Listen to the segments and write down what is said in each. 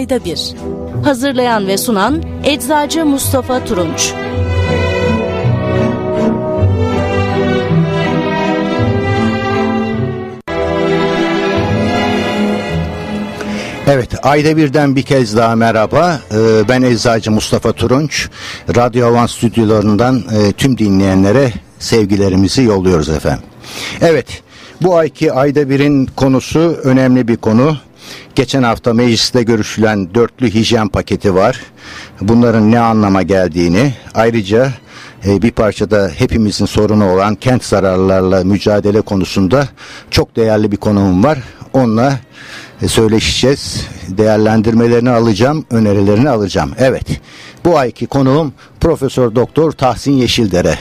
ayda bir. Hazırlayan ve sunan Eczacı Mustafa Turunç. Evet, ayda birden bir kez daha merhaba. Ee, ben Eczacı Mustafa Turunç. Radyo Havan stüdyolarından e, tüm dinleyenlere sevgilerimizi yolluyoruz efendim. Evet, bu ayki ayda birin konusu önemli bir konu. Geçen hafta mecliste görüşülen dörtlü hijyen paketi var. Bunların ne anlama geldiğini, ayrıca e, bir parçada hepimizin sorunu olan kent zararlarla mücadele konusunda çok değerli bir konuğum var. Onunla e, söyleşeceğiz. Değerlendirmelerini alacağım, önerilerini alacağım. Evet. Bu ayki konuğum Profesör Doktor Tahsin Yeşildere.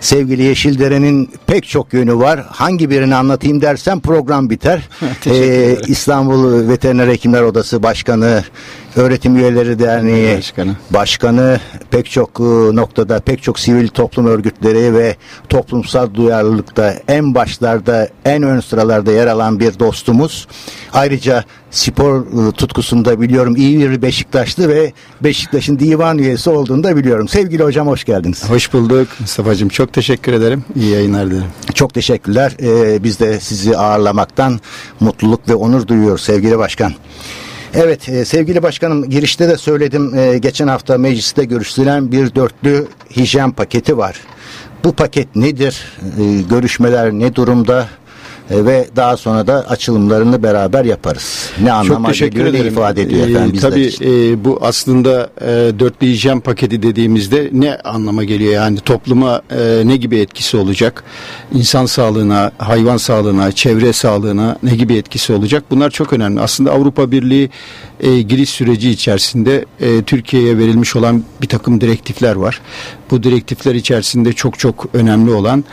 Sevgili Yeşildere'nin pek çok yönü var. Hangi birini anlatayım dersem program biter. ee, İstanbul Veteriner Hekimler Odası Başkanı, Öğretim Üyeleri Derneği Başkanı, başkanı pek çok e, noktada pek çok sivil toplum örgütleri ve toplumsal duyarlılıkta en başlarda en ön sıralarda yer alan bir dostumuz. Ayrıca spor e, tutkusunda biliyorum iyi bir Beşiktaşlı ve Beşiktaş'ın divan üyesi olduğunu da biliyorum. Sevgili hocam hoş geldiniz. Hoş bulduk Mustafa'cığım. Çok teşekkür ederim. İyi yayınlar dilerim. Çok teşekkürler. Ee, biz de sizi ağırlamaktan mutluluk ve onur duyuyoruz sevgili başkan. Evet e, sevgili başkanım girişte de söyledim e, geçen hafta mecliste görüşülen bir dörtlü hijyen paketi var. Bu paket nedir? E, görüşmeler ne durumda? E, ve daha sonra da açılımlarını beraber yaparız. Ne anlama geliyor, ne ifade ediyor Ee, efendim bizler tabii için. e, bu aslında e, dörtlü hijyen paketi dediğimizde ne anlama geliyor? Yani topluma e, ne gibi etkisi olacak? İnsan sağlığına, hayvan sağlığına, çevre sağlığına ne gibi etkisi olacak? Bunlar çok önemli. Aslında Avrupa Birliği e, giriş süreci içerisinde e, Türkiye'ye verilmiş olan bir takım direktifler var. Bu direktifler içerisinde çok çok önemli olan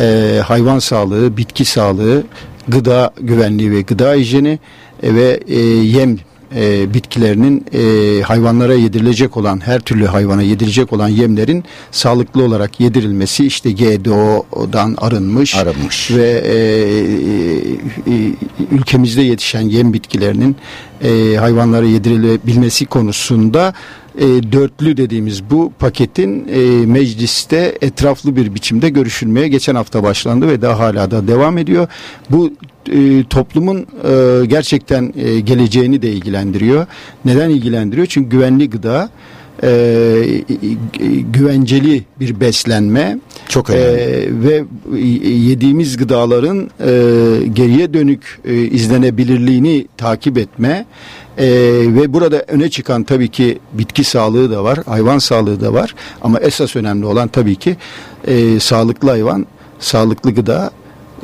e, hayvan sağlığı, bitki sağlığı, gıda güvenliği ve gıda hijyeni e, ve e, yem e, bitkilerinin e, hayvanlara yedirilecek olan her türlü hayvana yedirilecek olan yemlerin sağlıklı olarak yedirilmesi işte GDO'dan arınmış, Arınmış. ve e, e, ülkemizde yetişen yem bitkilerinin e, hayvanlara yedirilebilmesi konusunda e, dörtlü dediğimiz bu paketin e, mecliste etraflı bir biçimde görüşülmeye geçen hafta başlandı ve daha hala da devam ediyor. Bu e, toplumun e, gerçekten e, geleceğini de ilgilendiriyor. Neden ilgilendiriyor? Çünkü güvenli gıda e, güvenceli bir beslenme Çok önemli. e, ve yediğimiz gıdaların e, geriye dönük e, izlenebilirliğini takip etme e, ve burada öne çıkan tabii ki bitki sağlığı da var, hayvan sağlığı da var ama esas önemli olan tabii ki e, sağlıklı hayvan, sağlıklı gıda,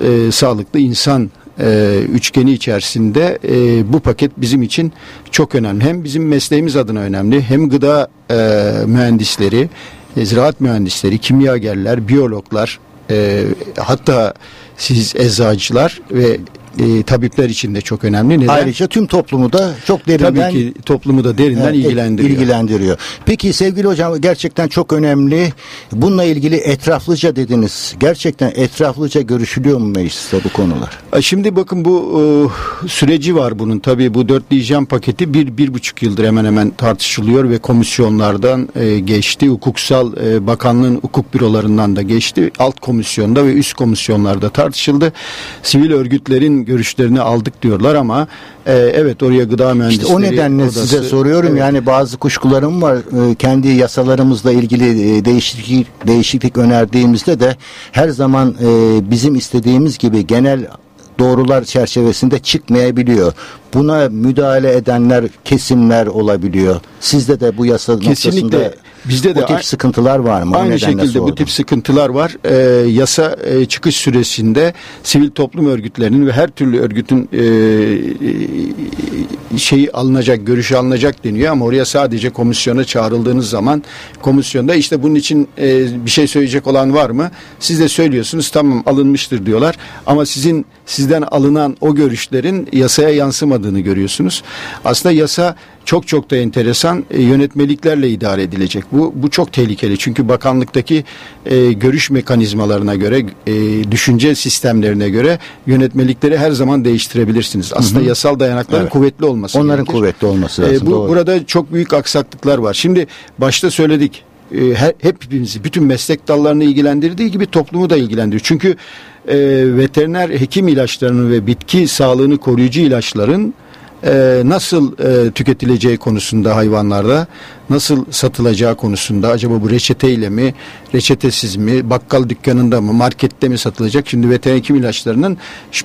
e, sağlıklı insan e, üçgeni içerisinde e, bu paket bizim için çok önemli. Hem bizim mesleğimiz adına önemli hem gıda e, mühendisleri, e, ziraat mühendisleri, kimyagerler, biyologlar e, hatta siz eczacılar ve e, tabipler için de çok önemli. Neden? Ayrıca tüm toplumu da çok derinden Tabii ki toplumu da derinden Evet, ilgilendiriyor. ilgilendiriyor. Peki sevgili hocam gerçekten çok önemli. Bununla ilgili etraflıca dediniz. Gerçekten etraflıca görüşülüyor mu mecliste bu konular? E, Şimdi bakın bu e, süreci var bunun. Tabii bu dörtlü hijyen paketi bir, bir buçuk yıldır hemen hemen tartışılıyor ve komisyonlardan e, geçti. Hukuksal e, bakanlığın hukuk bürolarından da geçti. Alt komisyonda ve üst komisyonlarda tartışıldı. Sivil örgütlerin görüşlerini aldık diyorlar ama e, evet oraya gıda mühendisleri İşte o nedenle odası- size soruyorum Evet. yani bazı kuşkularım var Ee, kendi yasalarımızla ilgili e, değişiklik değişiklik önerdiğimizde de her zaman e, bizim istediğimiz gibi genel doğrular çerçevesinde çıkmayabiliyor. Buna müdahale edenler kesimler olabiliyor. Sizde de bu yasa Kesinlikle. noktasında Bizde de o tip sıkıntılar var mı? Aynı şekilde bu sordum. tip sıkıntılar var. Ee, yasa e, çıkış süresinde sivil toplum örgütlerinin ve her türlü örgütün e, e, şeyi alınacak, görüşü alınacak deniyor ama oraya sadece komisyona çağrıldığınız zaman komisyonda işte bunun için e, bir şey söyleyecek olan var mı? Siz de söylüyorsunuz tamam alınmıştır diyorlar ama sizin sizden alınan o görüşlerin yasaya yansımadığını görüyorsunuz. Aslında yasa çok çok da enteresan e, yönetmeliklerle idare edilecek. Bu bu çok tehlikeli çünkü bakanlıktaki e, görüş mekanizmalarına göre, e, düşünce sistemlerine göre yönetmelikleri her zaman değiştirebilirsiniz. Aslında hı hı. yasal dayanakların evet. kuvvetli olması Onların gerekir. kuvvetli olması e, lazım. E, bu doğru. burada çok büyük aksaklıklar var. Şimdi başta söyledik e, hepimizi bütün meslek dallarını ilgilendirdiği gibi toplumu da ilgilendiriyor. Çünkü e, veteriner hekim ilaçlarının ve bitki sağlığını koruyucu ilaçların e, nasıl e, tüketileceği konusunda hayvanlarda nasıl satılacağı konusunda acaba bu reçeteyle mi reçetesiz mi bakkal dükkanında mı markette mi satılacak şimdi veteriner hekim ilaçlarının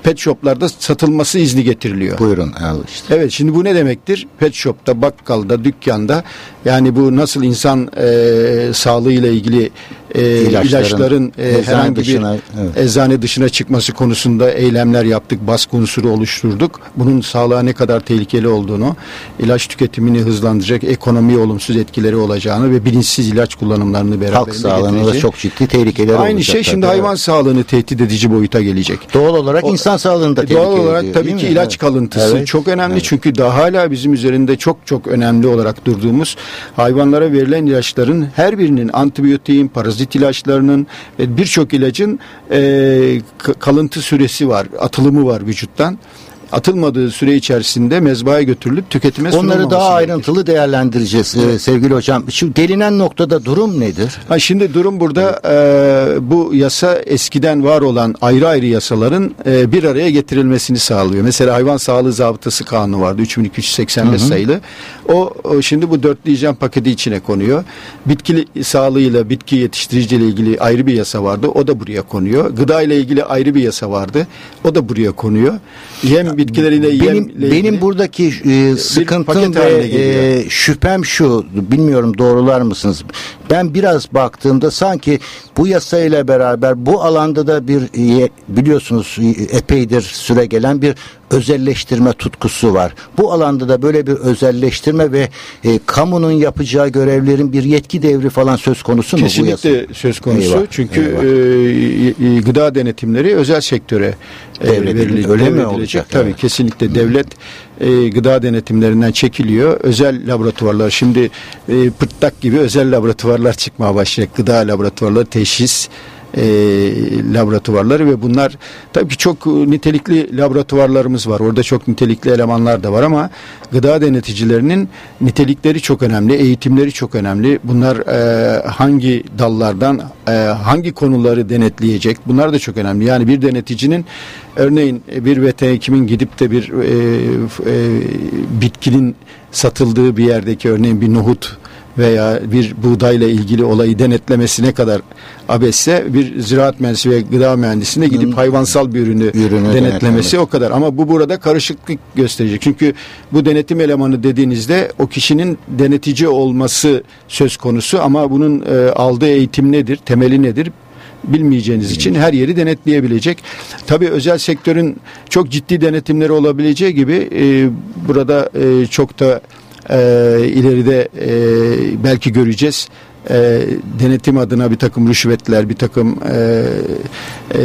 pet shoplarda satılması izni getiriliyor. Buyurun al işte. Evet şimdi bu ne demektir? Pet shopta bakkalda dükkanda yani bu nasıl insan e, sağlığıyla ilgili e, ilaçların e, herhangi dışına, bir evet. eczane dışına çıkması konusunda eylemler yaptık, baskı unsuru oluşturduk. Bunun sağlığa ne kadar tehlikeli olduğunu, ilaç tüketimini hızlandıracak, ekonomiye olumsuz etkileri olacağını ve bilinçsiz ilaç kullanımlarını beraberinde Halk sağlığına da çok ciddi tehlikeler olacak. Aynı şey şimdi hayvan sağlığını tehdit edici boyuta gelecek. Doğal olarak o, insan sağlığını da tehlikeli Doğal olarak ediyor, tabii ki mi? ilaç evet. kalıntısı evet. çok önemli evet. çünkü daha hala bizim üzerinde çok çok önemli olarak durduğumuz hayvanlara verilen ilaçların her birinin antibiyotiğin, parazit ilaçlarının ve birçok ilacın e, kalıntı süresi var, atılımı var vücuttan atılmadığı süre içerisinde mezbahaya götürülüp tüketime Onları daha ayrıntılı gerekir. değerlendireceğiz e, evet. sevgili hocam. Şu gelinen noktada durum nedir? Ha şimdi durum burada evet. e, bu yasa eskiden var olan ayrı ayrı yasaların e, bir araya getirilmesini sağlıyor. Mesela hayvan sağlığı zabıtası kanunu vardı 3285 hı hı. sayılı. O, o şimdi bu dörtlü paketi içine konuyor. Bitki sağlığıyla bitki yetiştiriciliği ile ilgili ayrı bir yasa vardı. O da buraya konuyor. Gıda ile ilgili ayrı bir yasa vardı. O da buraya konuyor. Yem bitkileriyle benim, yemle benim buradaki e, sıkıntım ve e, şüphem şu bilmiyorum doğrular mısınız? Ben biraz baktığımda sanki bu yasayla beraber bu alanda da bir biliyorsunuz e, epeydir süre gelen bir özelleştirme tutkusu var. Bu alanda da böyle bir özelleştirme ve e, kamunun yapacağı görevlerin bir yetki devri falan söz konusu mu Kesinlikle bu yasa? söz konusu. Eyvah, Çünkü eyvah. E, gıda denetimleri özel sektöre e, verilecek. Öyle mi olacak? Tabii evet. kesinlikle devlet e, gıda denetimlerinden çekiliyor. Özel laboratuvarlar şimdi e, pırtlak gibi özel laboratuvarlar çıkmaya başlayacak. Gıda laboratuvarları teşhis e, laboratuvarları ve bunlar tabii ki çok nitelikli laboratuvarlarımız var. Orada çok nitelikli elemanlar da var ama gıda deneticilerinin nitelikleri çok önemli, eğitimleri çok önemli. Bunlar e, hangi dallardan e, hangi konuları denetleyecek? Bunlar da çok önemli. Yani bir deneticinin örneğin bir veteriner hekimin gidip de bir e, e, bitkinin satıldığı bir yerdeki örneğin bir nohut veya bir buğdayla ilgili olayı denetlemesine kadar abesse bir ziraat mühendisi ve gıda mühendisine gidip hayvansal bir ürünü, ürünü denetlemesi o kadar. Ama bu burada karışıklık gösterecek. Çünkü bu denetim elemanı dediğinizde o kişinin denetici olması söz konusu ama bunun e, aldığı eğitim nedir, temeli nedir? bilmeyeceğiniz için her yeri denetleyebilecek. Tabii özel sektörün çok ciddi denetimleri olabileceği gibi e, burada e, çok da e, ileride e, belki göreceğiz. E, denetim adına bir takım rüşvetler, bir takım e, e,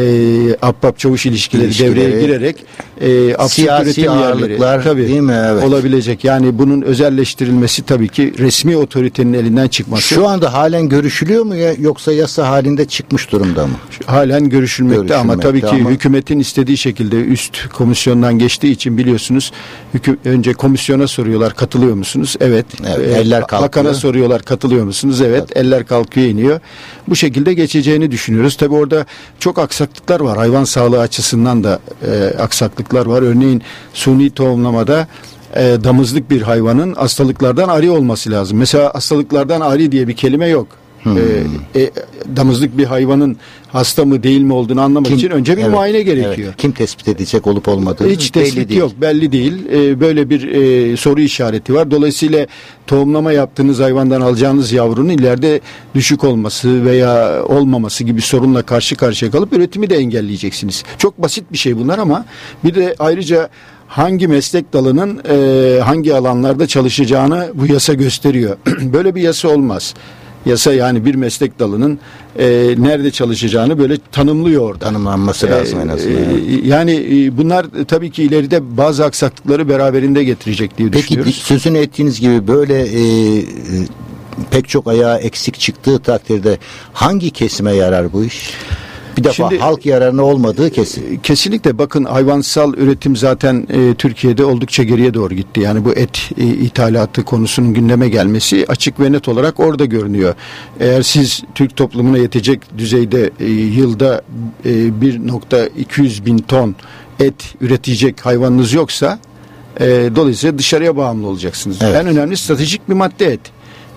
ahbap çavuş ilişkileri, ilişkileri. devreye girerek e, üretim yerleri tabii, değil mi? Evet. olabilecek. Yani bunun özelleştirilmesi tabii ki resmi otoritenin elinden çıkması. Şu anda halen görüşülüyor mu ya yoksa yasa halinde çıkmış durumda mı? Halen görüşülmekte, görüşülmekte ama tabii ki ama... hükümetin istediği şekilde üst komisyondan geçtiği için biliyorsunuz hüküm, önce komisyona soruyorlar katılıyor musunuz? Evet. evet eller kalkıyor. Bakan'a soruyorlar katılıyor musunuz? Evet. evet eller kalkıyor iniyor. Bu şekilde geçeceğini düşünüyoruz. Tabi orada çok aksaklıklar var. Hayvan sağlığı açısından da e, aksaklıklar var. Örneğin suni tohumlamada e, damızlık bir hayvanın hastalıklardan ari olması lazım. Mesela hastalıklardan ari diye bir kelime yok. Hmm. E, e, damızlık bir hayvanın hasta mı değil mi olduğunu anlamak kim, için önce bir evet, muayene gerekiyor. Evet. Kim tespit edecek olup olmadığını Hiç tespit belli değil. yok belli değil. E, böyle bir e, soru işareti var. Dolayısıyla tohumlama yaptığınız hayvandan alacağınız yavrunun ileride düşük olması veya olmaması gibi sorunla karşı karşıya kalıp üretimi de engelleyeceksiniz. Çok basit bir şey bunlar ama bir de ayrıca hangi meslek dalının e, hangi alanlarda çalışacağını bu yasa gösteriyor. Böyle bir yasa olmaz. Yasa yani bir meslek dalının e, nerede çalışacağını böyle tanımlıyor orada. Tanımlanması lazım en azından. E, yani e, bunlar tabii ki ileride bazı aksaklıkları beraberinde getirecek diye Peki düşünüyoruz. sözünü ettiğiniz gibi böyle e, e, pek çok ayağı eksik çıktığı takdirde hangi kesime yarar bu iş? Bir defa Şimdi- halk yararına olmadığı kesin. Kesinlikle bakın hayvansal üretim zaten e, Türkiye'de oldukça geriye doğru gitti. Yani bu et e, ithalatı konusunun gündeme gelmesi açık ve net olarak orada görünüyor. Eğer siz Türk toplumuna yetecek düzeyde e, yılda e, 1.200 bin ton et üretecek hayvanınız yoksa e, dolayısıyla dışarıya bağımlı olacaksınız. Evet. En önemli stratejik bir madde et.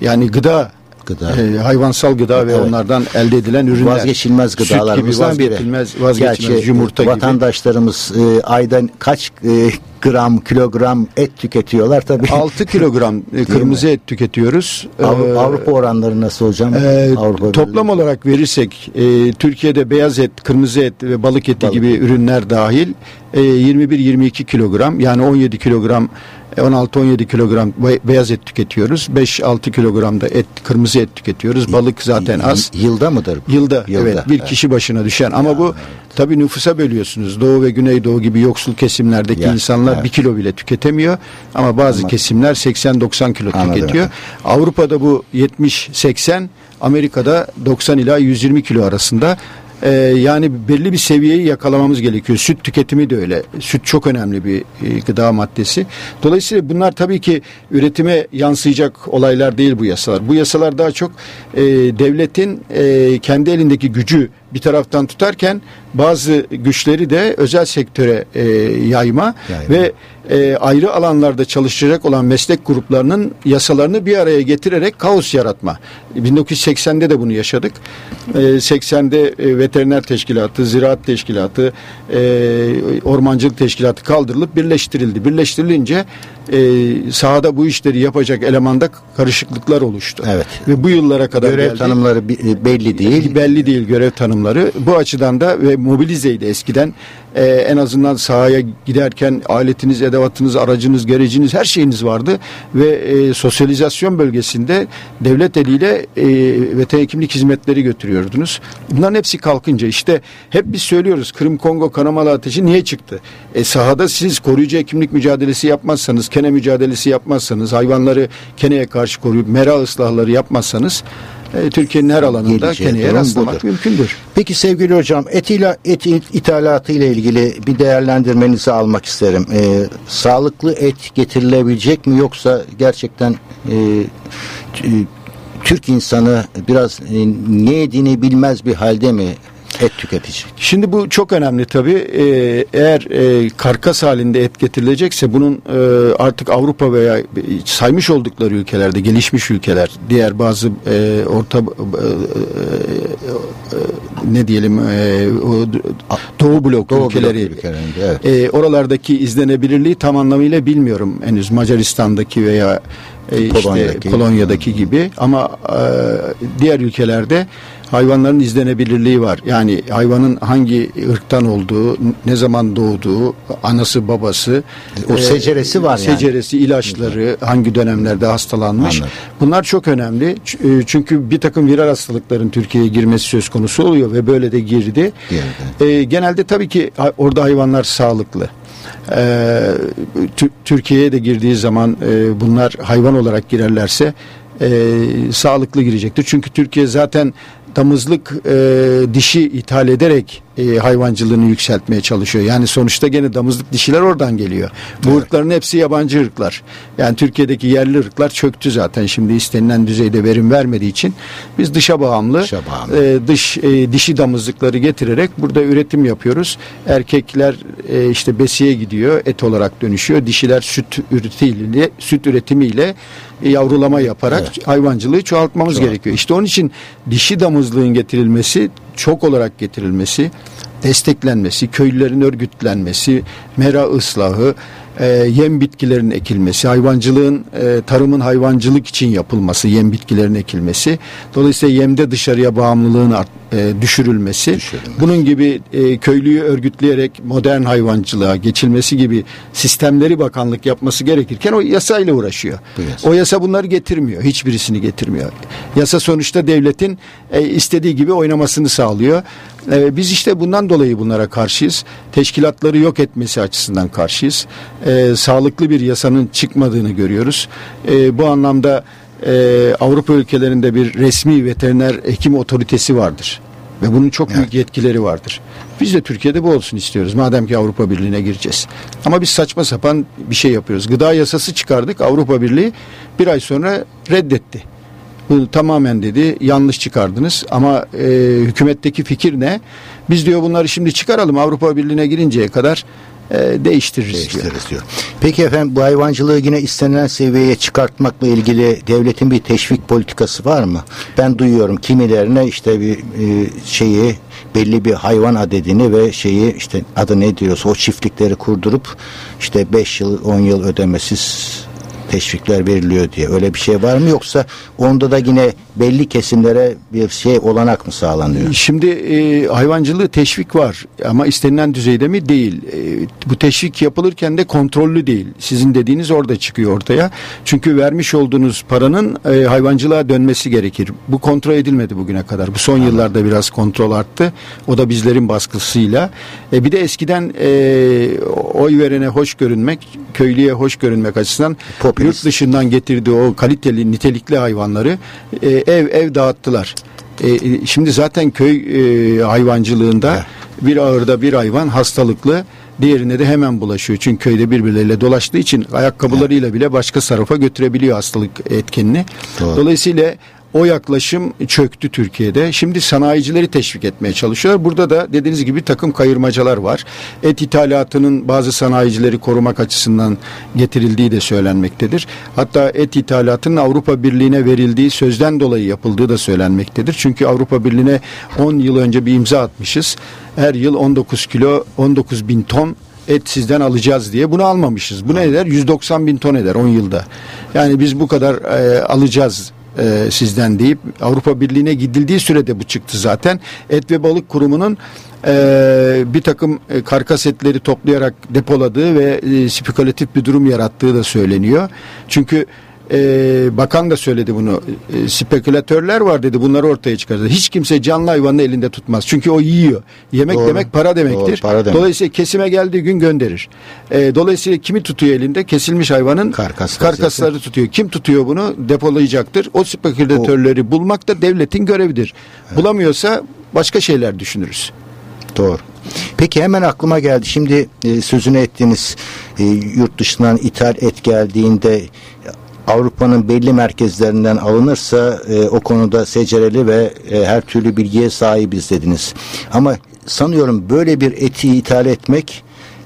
Yani gıda Gıda. e, hayvansal gıda ve Evet. onlardan elde edilen ürünler. Vazgeçilmez Süt gıdalarımızdan gibi biri. vazgeçilmez, vazgeçilmez Gerçi yumurta gibi. vatandaşlarımız e, aydan kaç e, gram kilogram et tüketiyorlar tabii. 6 kilogram e, kırmızı et tüketiyoruz. Avrupa, Ee, Avrupa oranları nasıl hocam? e, Avrupa toplam Birliği. olarak verirsek e, Türkiye'de beyaz et, kırmızı et ve balık eti Balık gibi ürünler dahil e, 21-22 kilogram yani 17 kilogram 16-17 kilogram be- beyaz et tüketiyoruz. 5-6 kilogram da et, kırmızı et tüketiyoruz. Balık zaten az. Yılda mıdır? bu? Yılda, Yılda, evet bir evet. kişi başına düşen ama bu tabii nüfusa bölüyorsunuz. Doğu ve Güneydoğu gibi yoksul kesimlerdeki Ya, insanlar evet. bir kilo bile tüketemiyor ama bazı Ama- kesimler 80-90 kilo Anladım tüketiyor. Avrupa'da bu 70-80 Amerika'da 90 ila 120 kilo arasında. Ee, yani belli bir seviyeyi yakalamamız gerekiyor. Süt tüketimi de öyle. Süt çok önemli bir e, gıda maddesi. Dolayısıyla bunlar tabii ki üretime yansıyacak olaylar değil bu yasalar. Bu yasalar daha çok e, devletin e, kendi elindeki gücü bir taraftan tutarken bazı güçleri de özel sektöre e, yayma, Yayma. ve e, ayrı alanlarda çalışacak olan meslek gruplarının yasalarını bir araya getirerek kaos yaratma. 1980'de de bunu yaşadık. E, 80'de e, veteriner teşkilatı, ziraat teşkilatı, e, ormancılık teşkilatı kaldırılıp birleştirildi. Birleştirilince e, sahada bu işleri yapacak elemanda karışıklıklar oluştu. Evet. Ve bu yıllara kadar Görev geldi. tanımları e, belli değil. Belli değil görev tanımları. Bu açıdan da ve mobilizeydi eskiden. Ee, en azından sahaya giderken aletiniz, edevatınız, aracınız, gereciniz her şeyiniz vardı ve e, sosyalizasyon bölgesinde devlet eliyle e, veteriner hekimlik hizmetleri götürüyordunuz. Bunların hepsi kalkınca işte hep biz söylüyoruz Kırım Kongo kanamalı ateşi niye çıktı? E, sahada siz koruyucu hekimlik mücadelesi yapmazsanız, kene mücadelesi yapmazsanız, hayvanları keneye karşı koruyup mera ıslahları yapmazsanız e, Türkiye'nin her alanında keneye rastlamak budur. mümkündür. Peki sevgili hocam et, ila, et ithalatı ile ilgili bir değerlendirmenizi almak isterim. Ee, sağlıklı et getirilebilecek mi yoksa gerçekten e, Türk insanı biraz e, ne yediğini bilmez bir halde mi et tüketici? Şimdi bu çok önemli tabii. Ee, eğer e, karkas halinde et getirilecekse bunun e, artık Avrupa veya saymış oldukları ülkelerde, gelişmiş ülkeler, diğer bazı e, orta e, e, ne diyelim e, o, Doğu blok Doğu ülkeleri blok evet. e, oralardaki izlenebilirliği tam anlamıyla bilmiyorum henüz Macaristan'daki veya e, işte Polonya'daki. Polonya'daki gibi ama e, diğer ülkelerde hayvanların izlenebilirliği var. Yani hayvanın hangi ırktan olduğu, ne zaman doğduğu, anası babası, O seceresi var yani. Seceresi, ilaçları, hangi dönemlerde hastalanmış. Anladım. Bunlar çok önemli. E, Çünkü bir takım viral hastalıkların Türkiye'ye girmesi söz konusu oluyor ve böyle de girdi. Girdi. E, genelde tabii ki orada hayvanlar sağlıklı. E, Tü- Türkiye'ye de girdiği zaman e, bunlar hayvan olarak girerlerse e, sağlıklı girecektir. Çünkü Türkiye zaten damızlık e, dişi ithal ederek e, hayvancılığını yükseltmeye çalışıyor. Yani sonuçta gene damızlık dişiler oradan geliyor. Bu ırkların hepsi yabancı ırklar. Yani Türkiye'deki yerli ırklar çöktü zaten. Şimdi istenilen düzeyde verim vermediği için biz dışa bağımlı, Dışa bağımlı. e, dış e, dişi damızlıkları getirerek burada üretim yapıyoruz. Erkekler e, işte besiye gidiyor, et olarak dönüşüyor. Dişiler süt üretimiyle, süt üretimiyle e, yavrulama yaparak hayvancılığı çoğaltmamız gerekiyor. İşte onun için dişi damızlığın getirilmesi, çok olarak getirilmesi, desteklenmesi, köylülerin örgütlenmesi, mera ıslahı, e, yem bitkilerin ekilmesi, hayvancılığın, e, tarımın hayvancılık için yapılması, yem bitkilerin ekilmesi, dolayısıyla yemde dışarıya bağımlılığın art, e, düşürülmesi, düşürülmesi, bunun gibi e, köylüyü örgütleyerek modern hayvancılığa geçilmesi gibi sistemleri bakanlık yapması gerekirken o yasayla uğraşıyor. Yasa. O yasa bunları getirmiyor, hiçbirisini getirmiyor. Yasa sonuçta devletin e, istediği gibi oynamasını sağlıyor. E, biz işte bundan dolayı bunlara karşıyız. Teşkilatları yok etmesi açısından karşıyız. E, sağlıklı bir yasanın çıkmadığını görüyoruz. E, bu anlamda e, Avrupa ülkelerinde bir resmi veteriner hekim otoritesi vardır. Ve bunun çok evet. büyük yetkileri vardır. Biz de Türkiye'de bu olsun istiyoruz. Madem ki Avrupa Birliği'ne gireceğiz. Ama biz saçma sapan bir şey yapıyoruz. Gıda yasası çıkardık. Avrupa Birliği bir ay sonra reddetti. Bu tamamen dedi yanlış çıkardınız ama e, hükümetteki fikir ne? Biz diyor bunları şimdi çıkaralım Avrupa Birliği'ne girinceye kadar e, değiştiririz, değiştiririz diyor. diyor. Peki efendim bu hayvancılığı yine istenilen seviyeye çıkartmakla ilgili devletin bir teşvik politikası var mı? Ben duyuyorum kimilerine işte bir e, şeyi belli bir hayvan adedini ve şeyi işte adı ne diyorsa o çiftlikleri kurdurup işte 5 yıl 10 yıl ödemesiz teşvikler veriliyor diye. Öyle bir şey var mı yoksa onda da yine belli kesimlere bir şey olanak mı sağlanıyor? Şimdi e, hayvancılığı teşvik var ama istenilen düzeyde mi değil. E, bu teşvik yapılırken de kontrollü değil. Sizin dediğiniz orada çıkıyor ortaya. Çünkü vermiş olduğunuz paranın e, hayvancılığa dönmesi gerekir. Bu kontrol edilmedi bugüne kadar. Bu son Anladım. yıllarda biraz kontrol arttı. O da bizlerin baskısıyla. E, bir de eskiden e, oy verene hoş görünmek, köylüye hoş görünmek açısından Popülist. yurt dışından getirdiği o kaliteli, nitelikli hayvanları e, ev ev dağıttılar. E, e, şimdi zaten köy e, hayvancılığında evet. bir ağırda bir hayvan hastalıklı diğerine de hemen bulaşıyor. Çünkü köyde birbirleriyle dolaştığı için ayakkabılarıyla bile başka tarafa götürebiliyor hastalık etkenini. Doğru. Dolayısıyla o yaklaşım çöktü Türkiye'de. Şimdi sanayicileri teşvik etmeye çalışıyorlar. Burada da dediğiniz gibi takım kayırmacalar var. Et ithalatının bazı sanayicileri korumak açısından getirildiği de söylenmektedir. Hatta et ithalatının Avrupa Birliği'ne verildiği sözden dolayı yapıldığı da söylenmektedir. Çünkü Avrupa Birliği'ne 10 yıl önce bir imza atmışız. Her yıl 19 kilo 19 bin ton et sizden alacağız diye bunu almamışız. Bu ne eder? 190 bin ton eder 10 yılda. Yani biz bu kadar e, alacağız e, sizden deyip Avrupa Birliği'ne gidildiği sürede bu çıktı zaten. Et ve Balık Kurumu'nun e, bir takım e, karkas etleri toplayarak depoladığı ve e, spekülatif bir durum yarattığı da söyleniyor. Çünkü e, bakan da söyledi bunu. E, spekülatörler var dedi bunları ortaya çıkardı. Hiç kimse canlı hayvanı elinde tutmaz. Çünkü o yiyor. Yemek Doğru. demek para demektir. Doğru, para demek. Dolayısıyla kesime geldiği gün gönderir. E, dolayısıyla kimi tutuyor elinde? Kesilmiş hayvanın Karkas karkasları vaziyeti. tutuyor. Kim tutuyor bunu? Depolayacaktır. O spekülatörleri o. bulmak da devletin görevidir. Evet. Bulamıyorsa başka şeyler düşünürüz. Doğru. Peki hemen aklıma geldi. Şimdi e, sözünü ettiğiniz e, yurt dışından ithal et geldiğinde Avrupa'nın belli merkezlerinden alınırsa e, o konuda secereli ve e, her türlü bilgiye sahibiz dediniz. Ama sanıyorum böyle bir eti ithal etmek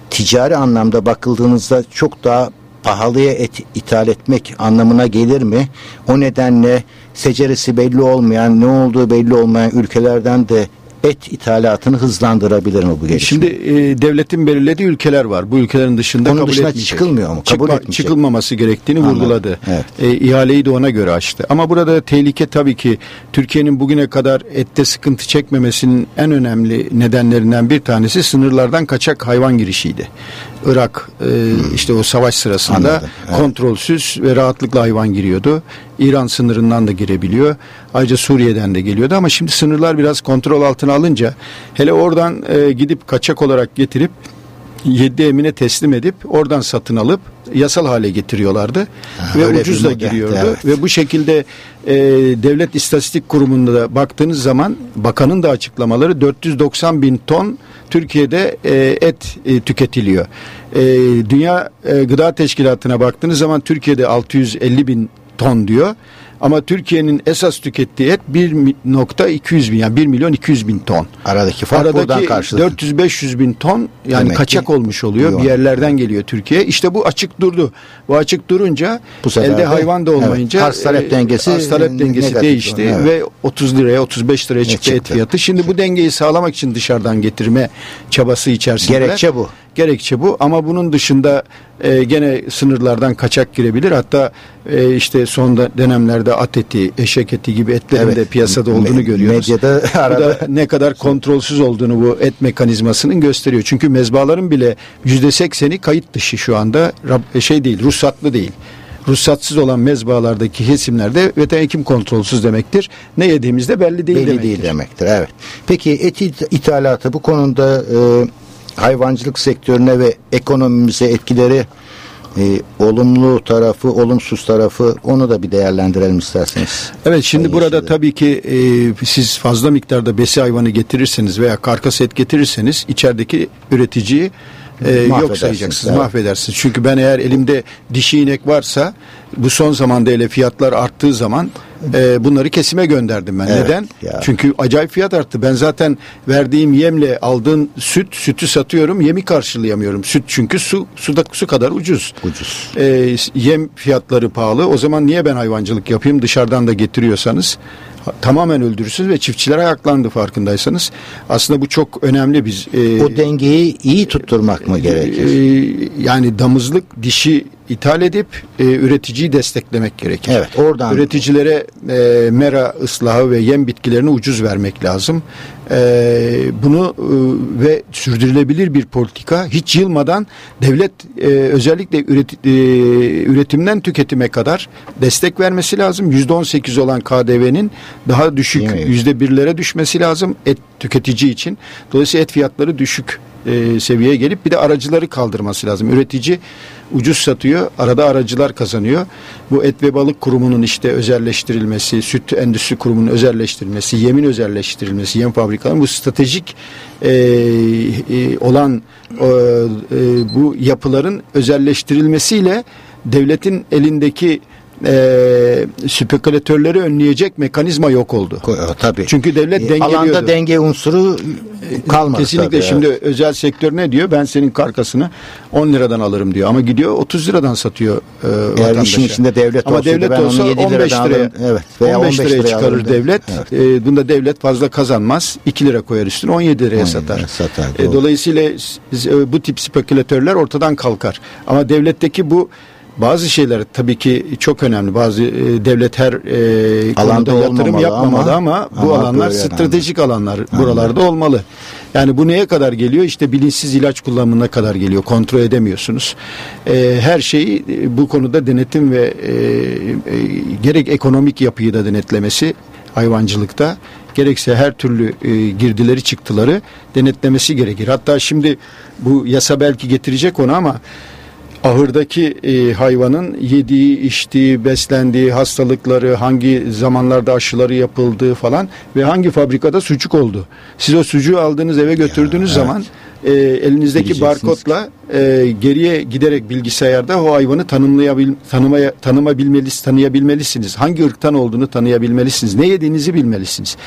ticari anlamda bakıldığınızda çok daha pahalıya et ithal etmek anlamına gelir mi? O nedenle seceresi belli olmayan, ne olduğu belli olmayan ülkelerden de et ithalatını hızlandırabilir mi bu gelişme? Şimdi e, devletin belirlediği ülkeler var. Bu ülkelerin dışında Onun kabul dışına etmeyecek. çıkılmıyor mu? Kabul Çıkma, etmeyecek. Çıkılmaması gerektiğini Anladım. vurguladı. Evet. E, ihaleyi de ona göre açtı. Ama burada tehlike tabii ki Türkiye'nin bugüne kadar ette sıkıntı çekmemesinin en önemli nedenlerinden bir tanesi sınırlardan kaçak hayvan girişiydi. Irak e, hmm. işte o savaş sırasında evet. kontrolsüz ve rahatlıkla hayvan giriyordu. İran sınırından da girebiliyor. Ayrıca Suriye'den de geliyordu ama şimdi sınırlar biraz kontrol altına alınca hele oradan e, gidip kaçak olarak getirip yedi emine teslim edip oradan satın alıp yasal hale getiriyorlardı ha, ve ucuz da giriyordu evet. ve bu şekilde e, devlet istatistik kurumunda da baktığınız zaman bakanın da açıklamaları 490 bin ton Türkiye'de e, et e, tüketiliyor. E, Dünya e, Gıda Teşkilatı'na baktığınız zaman Türkiye'de 650 bin ton diyor. Ama Türkiye'nin esas tükettiği et 1.200 bin yani 1 milyon 200 bin ton. Aradaki fark Aradaki buradan karşılık. 400-500 bin ton yani Demek kaçak olmuş oluyor. Bir yerlerden geliyor Türkiye. İşte bu açık durdu. Bu açık durunca Bu elde de- hayvan da evet, olmayınca arz talep e, dengesi arz talep dengesi değişti oldu, evet. ve 30 liraya 35 liraya çıktı, et çıktı. fiyatı. Şimdi bu dengeyi sağlamak için dışarıdan getirme çabası içerisinde. Gerekçe bu. Gerekçe bu ama bunun dışında e, gene sınırlardan kaçak girebilir. Hatta e, işte son da- dönemlerde at eti, eşek eti gibi etlerin Evet. de piyasada Me- olduğunu görüyoruz. medyada Bu arada- da ne kadar kontrolsüz olduğunu bu et mekanizmasının gösteriyor. Çünkü mezbaların bile yüzde sekseni kayıt dışı şu anda Rab- şey değil, ruhsatlı değil. Ruhsatsız olan mezbalardaki kesimlerde veteriner hekim kontrolsüz demektir. Ne yediğimizde belli değil belli demektir. değil demektir. Evet. Peki et it- ithalatı bu konuda e, hayvancılık sektörüne ve ekonomimize etkileri e, olumlu tarafı, olumsuz tarafı onu da bir değerlendirelim isterseniz. Evet şimdi Sayın burada Yeşil'de. tabii ki e, siz fazla miktarda besi hayvanı getirirseniz veya karkas et getirirseniz içerideki üreticiyi e, yok sayacaksınız, evet. mahvedersiniz. Çünkü ben eğer elimde dişi inek varsa bu son zamanda hele fiyatlar arttığı zaman e, bunları kesime gönderdim ben. Evet, Neden? ya. Çünkü acayip fiyat arttı. Ben zaten verdiğim yemle aldığın süt, sütü satıyorum, yemi karşılayamıyorum. Süt çünkü su suda su kadar ucuz. Ucuz. E, yem fiyatları pahalı. O zaman niye ben hayvancılık yapayım? Dışarıdan da getiriyorsanız tamamen öldürürsünüz ve çiftçiler ayaklandı farkındaysanız. Aslında bu çok önemli biz. e, O dengeyi iyi tutturmak mı gerekir? e, yani damızlık dişi ithal edip e, üreticiyi desteklemek gerekir. Evet, oradan- Üreticilere e, mera ıslahı ve yem bitkilerini ucuz vermek lazım. E, bunu e, ve sürdürülebilir bir politika hiç yılmadan devlet e, özellikle üreti- e, üretimden tüketime kadar destek vermesi lazım. %18 olan KDV'nin daha düşük Değil mi? yüzde birlere düşmesi lazım et tüketici için. Dolayısıyla et fiyatları düşük e, seviyeye gelip bir de aracıları kaldırması lazım. Üretici ucuz satıyor, arada aracılar kazanıyor. Bu et ve balık kurumunun işte özelleştirilmesi, süt endüstri kurumunun özelleştirilmesi, yemin özelleştirilmesi, yem fabrikalarının bu stratejik e, e, olan e, e, bu yapıların özelleştirilmesiyle devletin elindeki e, spekülatörleri önleyecek mekanizma yok oldu. Ko- Tabii. Çünkü devlet E, dengeliyordu. Alanda denge unsuru kalmadı. Kesinlikle tabii, şimdi evet. özel sektör ne diyor? Ben senin karkasını 10 liradan alırım diyor. Ama gidiyor 30 liradan satıyor e, Eğer vatandaşa. işin içinde devlet Ama olsaydı devlet olsa 7 15 liradan liraya, alırım. Evet. Veya 15 liraya liraya çıkarır devlet. Evet. E, bunda devlet fazla kazanmaz. 2 lira koyar üstüne 17 liraya 17 satar. liraya satar, E, dolayısıyla e, bu tip spekülatörler ortadan kalkar. Ama devletteki bu bazı şeyler tabii ki çok önemli. Bazı e, devlet her e, Alanda yatırım yapmamalı ama, ama- bu ama alanlar böyle önemli. stratejik alanlar buralarda olmalı. Yani bu neye kadar geliyor? İşte bilinçsiz ilaç kullanımına kadar geliyor. Kontrol edemiyorsunuz. E, her şeyi e, bu konuda denetim ve e, e, gerek ekonomik yapıyı da denetlemesi hayvancılıkta gerekse her türlü e, girdileri çıktıları denetlemesi gerekir. Hatta şimdi bu yasa belki getirecek onu ama ahırdaki e, hayvanın yediği, içtiği, beslendiği, hastalıkları, hangi zamanlarda aşıları yapıldığı falan ve hangi fabrikada sucuk oldu. Siz o sucuğu aldığınız eve götürdüğünüz evet. zaman e, elinizdeki barkodla e, geriye giderek bilgisayarda o hayvanı tanımlayabil, tanımaya, tanımabilmelis, tanıyabilmelisiniz. Hangi ırktan olduğunu tanıyabilmelisiniz. Ne yediğinizi bilmelisiniz.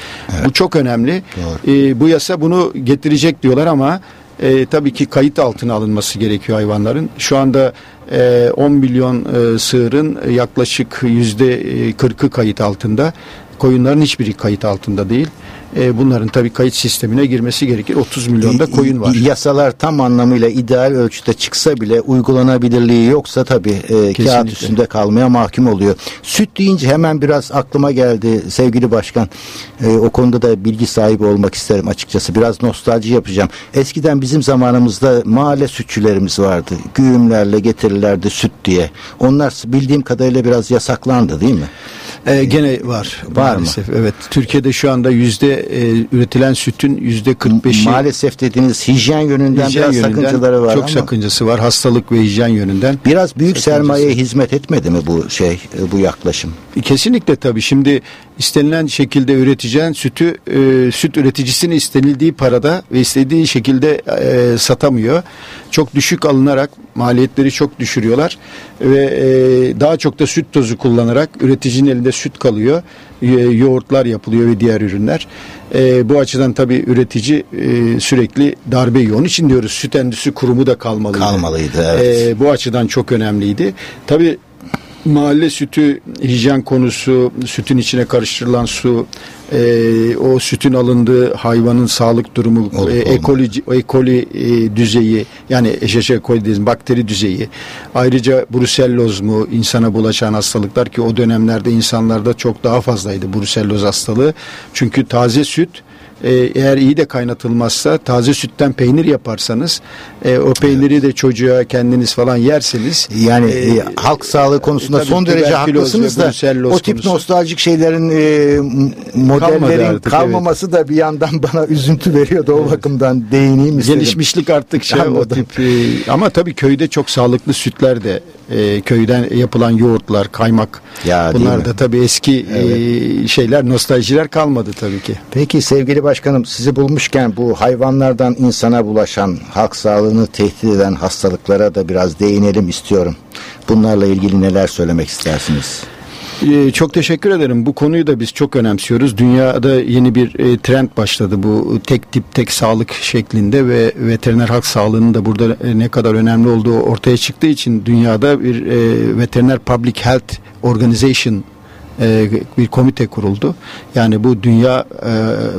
Bu çok önemli. Doğru. E, bu yasa bunu getirecek diyorlar ama e, tabii ki kayıt altına alınması gerekiyor hayvanların. Şu anda e, 10 milyon e, sığırın yaklaşık yüzde e, 40'ı kayıt altında. Koyunların hiçbiri kayıt altında değil. E, bunların tabii kayıt sistemine girmesi gerekir. 30 milyonda koyun var. Yasalar tam anlamıyla ideal ölçüde çıksa bile uygulanabilirliği yoksa tabii e, kağıt üstünde kalmaya mahkum oluyor. Süt deyince hemen biraz aklıma geldi sevgili başkan. E, o konuda da bilgi sahibi olmak isterim açıkçası. Biraz nostalji yapacağım. Eskiden bizim zamanımızda mahalle sütçülerimiz vardı. Güğümlerle getirirlerdi süt diye. Onlar bildiğim kadarıyla biraz yasaklandı değil mi? E, gene var. Var mı? maalesef. Evet. Türkiye'de şu anda yüzde e, üretilen sütün yüzde 45'i Maalesef dediğiniz hijyen yönünden hijyen biraz yönünden sakıncaları var çok ama sakıncası var. Hastalık ve hijyen yönünden. biraz büyük Sakıncası. sermayeye hizmet etmedi mi bu şey e, bu yaklaşım? Kesinlikle tabii. Şimdi istenilen şekilde üreteceğin sütü e, süt üreticisinin istenildiği parada ve istediği şekilde e, satamıyor. Çok düşük alınarak maliyetleri çok düşürüyorlar ve e, daha çok da süt tozu kullanarak üreticinin elinde süt kalıyor. E, yoğurtlar yapılıyor ve diğer ürünler. E, bu açıdan tabii üretici e, sürekli darbe yiyor. Onun için diyoruz süt endüstri kurumu da kalmalıydı. Kalmalıydı evet. E, bu açıdan çok önemliydi. Tabii mahalle sütü hijyen konusu, sütün içine karıştırılan su, e, o sütün alındığı hayvanın sağlık durumu, Olup e, ekoli, ekoli e, düzeyi yani eşeş ekoli dediğimiz bakteri düzeyi. Ayrıca bruselloz mu insana bulaşan hastalıklar ki o dönemlerde insanlarda çok daha fazlaydı bruselloz hastalığı. Çünkü taze süt eğer iyi de kaynatılmazsa taze sütten peynir yaparsanız e, o peyniri de çocuğa kendiniz falan yerseniz yani e, halk sağlığı konusunda tabii son derece haklısınız da o tip konusu. nostaljik şeylerin e, modellerin artık, kalmaması da bir yandan bana üzüntü veriyordu o bakımdan değineyim istedim. Gelişmişlik arttıkça o Anladım. tip e, ama tabii köyde çok sağlıklı sütler de e, köyden yapılan yoğurtlar, kaymak Ya, bunlar da tabii eski e, şeyler, nostaljiler kalmadı tabii ki. Peki sevgili başkanım sizi bulmuşken bu hayvanlardan insana bulaşan halk sağlığını tehdit eden hastalıklara da biraz değinelim istiyorum. Bunlarla ilgili neler söylemek istersiniz? Ee, Çok teşekkür ederim. Bu konuyu da biz çok önemsiyoruz. Dünyada yeni bir e, trend başladı bu tek tip tek sağlık şeklinde ve veteriner halk sağlığının da burada e, ne kadar önemli olduğu ortaya çıktığı için dünyada bir e, veteriner public health organization e, bir komite kuruldu. Yani bu Dünya e,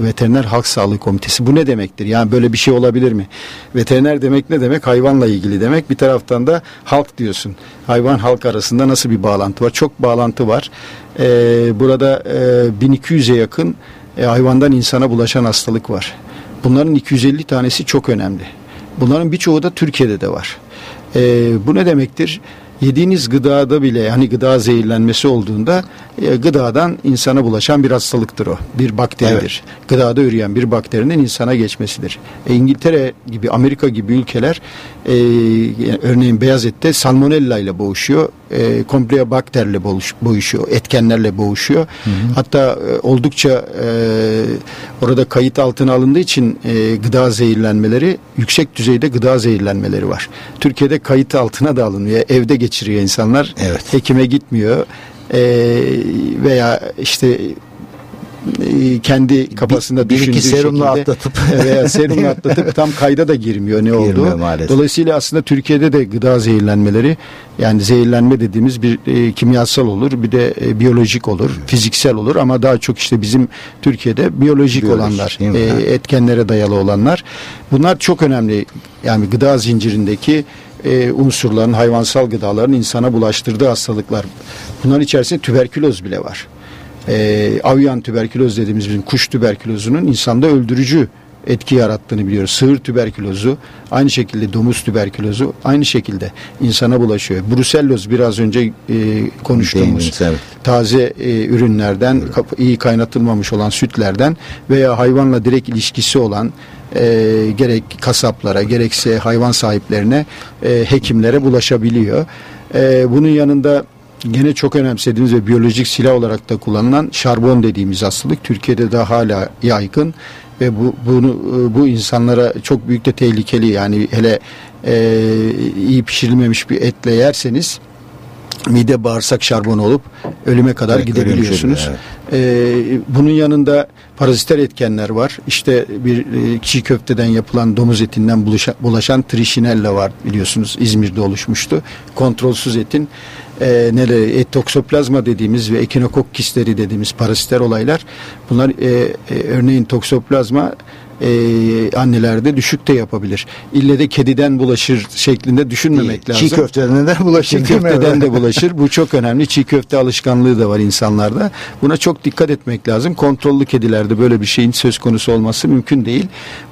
Veteriner Halk Sağlığı Komitesi. Bu ne demektir? Yani böyle bir şey olabilir mi? Veteriner demek ne demek? Hayvanla ilgili demek. Bir taraftan da halk diyorsun. Hayvan halk arasında nasıl bir bağlantı var? Çok bağlantı var. E, burada e, 1200'e yakın hayvandan insana bulaşan hastalık var. Bunların 250 tanesi çok önemli. Bunların birçoğu da Türkiye'de de var. Bu ne demektir? Yediğiniz gıdada bile yani gıda zehirlenmesi olduğunda e, gıdadan insana bulaşan bir hastalıktır o. Bir bakteridir. Gıdada üreyen bir bakterinin insana geçmesidir. E, İngiltere gibi Amerika gibi ülkeler e, yani örneğin beyaz ette salmonella ile boğuşuyor. E, Compleobacter'le boğuş- boğuşuyor. Etkenlerle boğuşuyor. Hatta e, oldukça e, orada kayıt altına alındığı için e, gıda zehirlenmeleri yüksek düzeyde gıda zehirlenmeleri var. Türkiye'de kayıt altına da alınıyor. Evde geçiriyor insanlar. Evet. Hekime gitmiyor. E, veya işte e, kendi kafasında bir iki düşündüğü serumla şekilde atlatıp- veya serumla atlatıp tam kayda da girmiyor ne Girmiyor olduğu. maalesef. Dolayısıyla aslında Türkiye'de de gıda zehirlenmeleri yani zehirlenme dediğimiz bir e, kimyasal olur bir de e, biyolojik olur, fiziksel olur ama daha çok işte bizim Türkiye'de biyolojik, Biyolojik, olanlar, e, etkenlere dayalı olanlar. Bunlar çok önemli. Yani gıda zincirindeki e, unsurların, hayvansal gıdaların insana bulaştırdığı hastalıklar. Bunların içerisinde tüberküloz bile var. E, avian tüberküloz dediğimiz bizim kuş tüberkülozunun insanda öldürücü etki yarattığını biliyoruz. Sığır tüberkülozu, aynı şekilde domuz tüberkülozu aynı şekilde insana bulaşıyor. Bruselloz biraz önce e, konuştuğumuz evet. taze e, ürünlerden, iyi kaynatılmamış olan sütlerden veya hayvanla direkt ilişkisi olan e, gerek kasaplara gerekse hayvan sahiplerine, e, hekimlere bulaşabiliyor. E, bunun yanında gene çok önemsediğimiz ve biyolojik silah olarak da kullanılan şarbon dediğimiz hastalık Türkiye'de de hala yaygın ve bu bunu e, bu insanlara çok büyük de tehlikeli. Yani hele e, iyi pişirilmemiş bir etle yerseniz mide bağırsak şarbonu olup ölüme kadar Evet, gidebiliyorsunuz. Ee, bunun yanında paraziter etkenler var. İşte bir e, çiğ köfteden yapılan domuz etinden bulaşan, bulaşan trişinella var biliyorsunuz İzmir'de oluşmuştu. Kontrolsüz etin e, neleri et toksoplazma dediğimiz ve ekinokok kistleri dediğimiz paraziter olaylar. Bunlar e, e, örneğin toksoplazma e, annelerde düşük de yapabilir. İlle de kediden bulaşır şeklinde düşünmemek lazım. Çiğ köfteden de bulaşır Çiğ köfteden de bulaşır. Bu çok önemli. Çiğ köfte alışkanlığı da var insanlarda. Buna çok dikkat etmek lazım. Kontrollü kedilerde böyle bir şeyin söz konusu olması mümkün değil.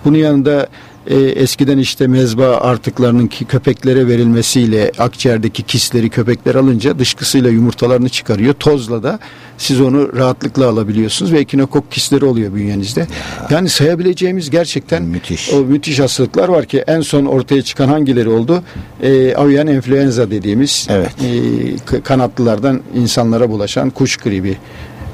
Bunun yanında e, eskiden işte mezba artıklarının ki köpeklere verilmesiyle akciğerdeki kistleri köpekler alınca dışkısıyla yumurtalarını çıkarıyor. Tozla da siz onu rahatlıkla alabiliyorsunuz ve ekinokok kistleri oluyor bünyenizde. Yani sayabileceğimiz gerçekten Müthiş. o müthiş hastalıklar var ki en son ortaya çıkan hangileri oldu? E, avian influenza dediğimiz Evet. e, kanatlılardan insanlara bulaşan kuş gribi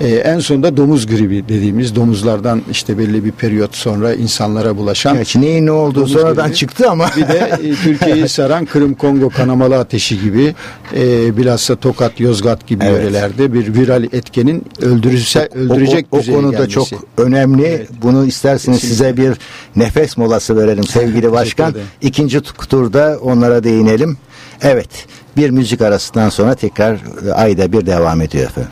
E, en sonunda domuz gribi dediğimiz domuzlardan işte belli bir periyot sonra insanlara bulaşan. Gerçi neyin ne olduğu sonradan gribi. çıktı ama. Bir de e, Türkiye'yi saran Kırım Kongo kanamalı ateşi gibi e, bilhassa Tokat, Yozgat gibi evet. yörelerde bir viral etkenin öldürürse, öldürecek o, o, o konuda gelmesi. çok önemli. Evet. Bunu isterseniz Kesinlikle. size bir nefes molası verelim sevgili başkan. İkinci turda onlara değinelim. Evet bir müzik arasından sonra tekrar e, ayda bir devam ediyor efendim.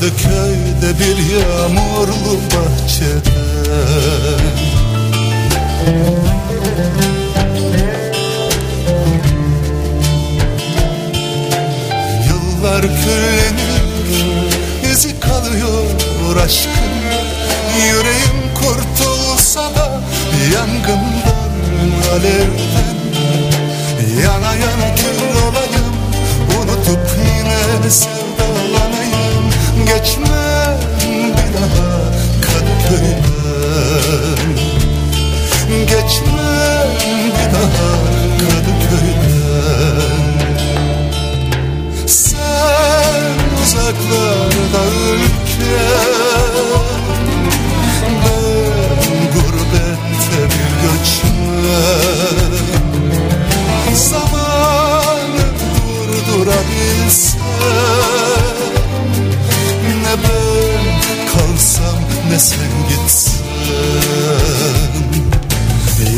Kadıköy'de bir yağmurlu bahçede. Yıllar küllenir izi kalıyor aşkın. Yüreğim kurtulsa da yangından alevden Yana yana kül olayım unutup yine sevdalanayım Geçmem bir daha Kadıköy'den. Geçmem bir daha Kadıköy'den. Sen uzaklarda ülken kalsam ne sen gitsen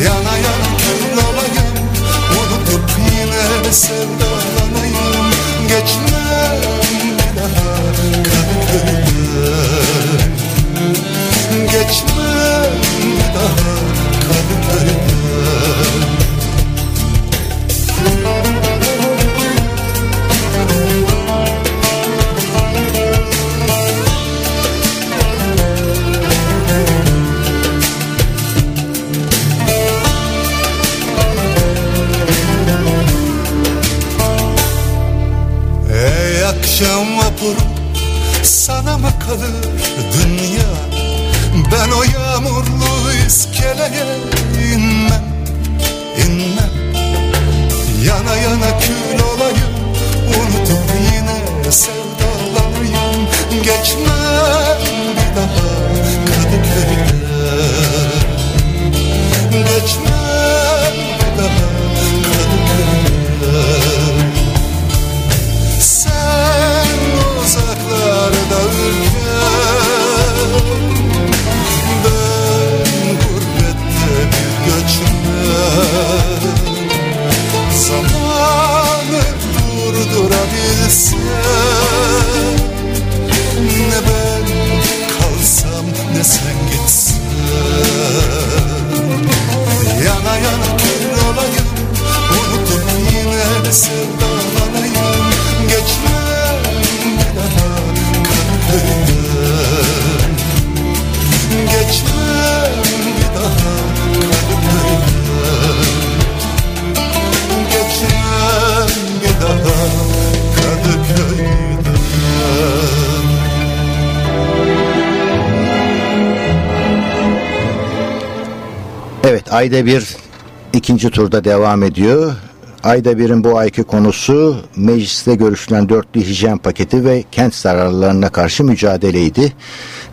Yana yana kül olayım Unutup yine sevdalanayım. Geçmem ayda bir ikinci turda devam ediyor. Ayda birin bu ayki konusu mecliste görüşülen dörtlü hijyen paketi ve kent zararlarına karşı mücadeleydi.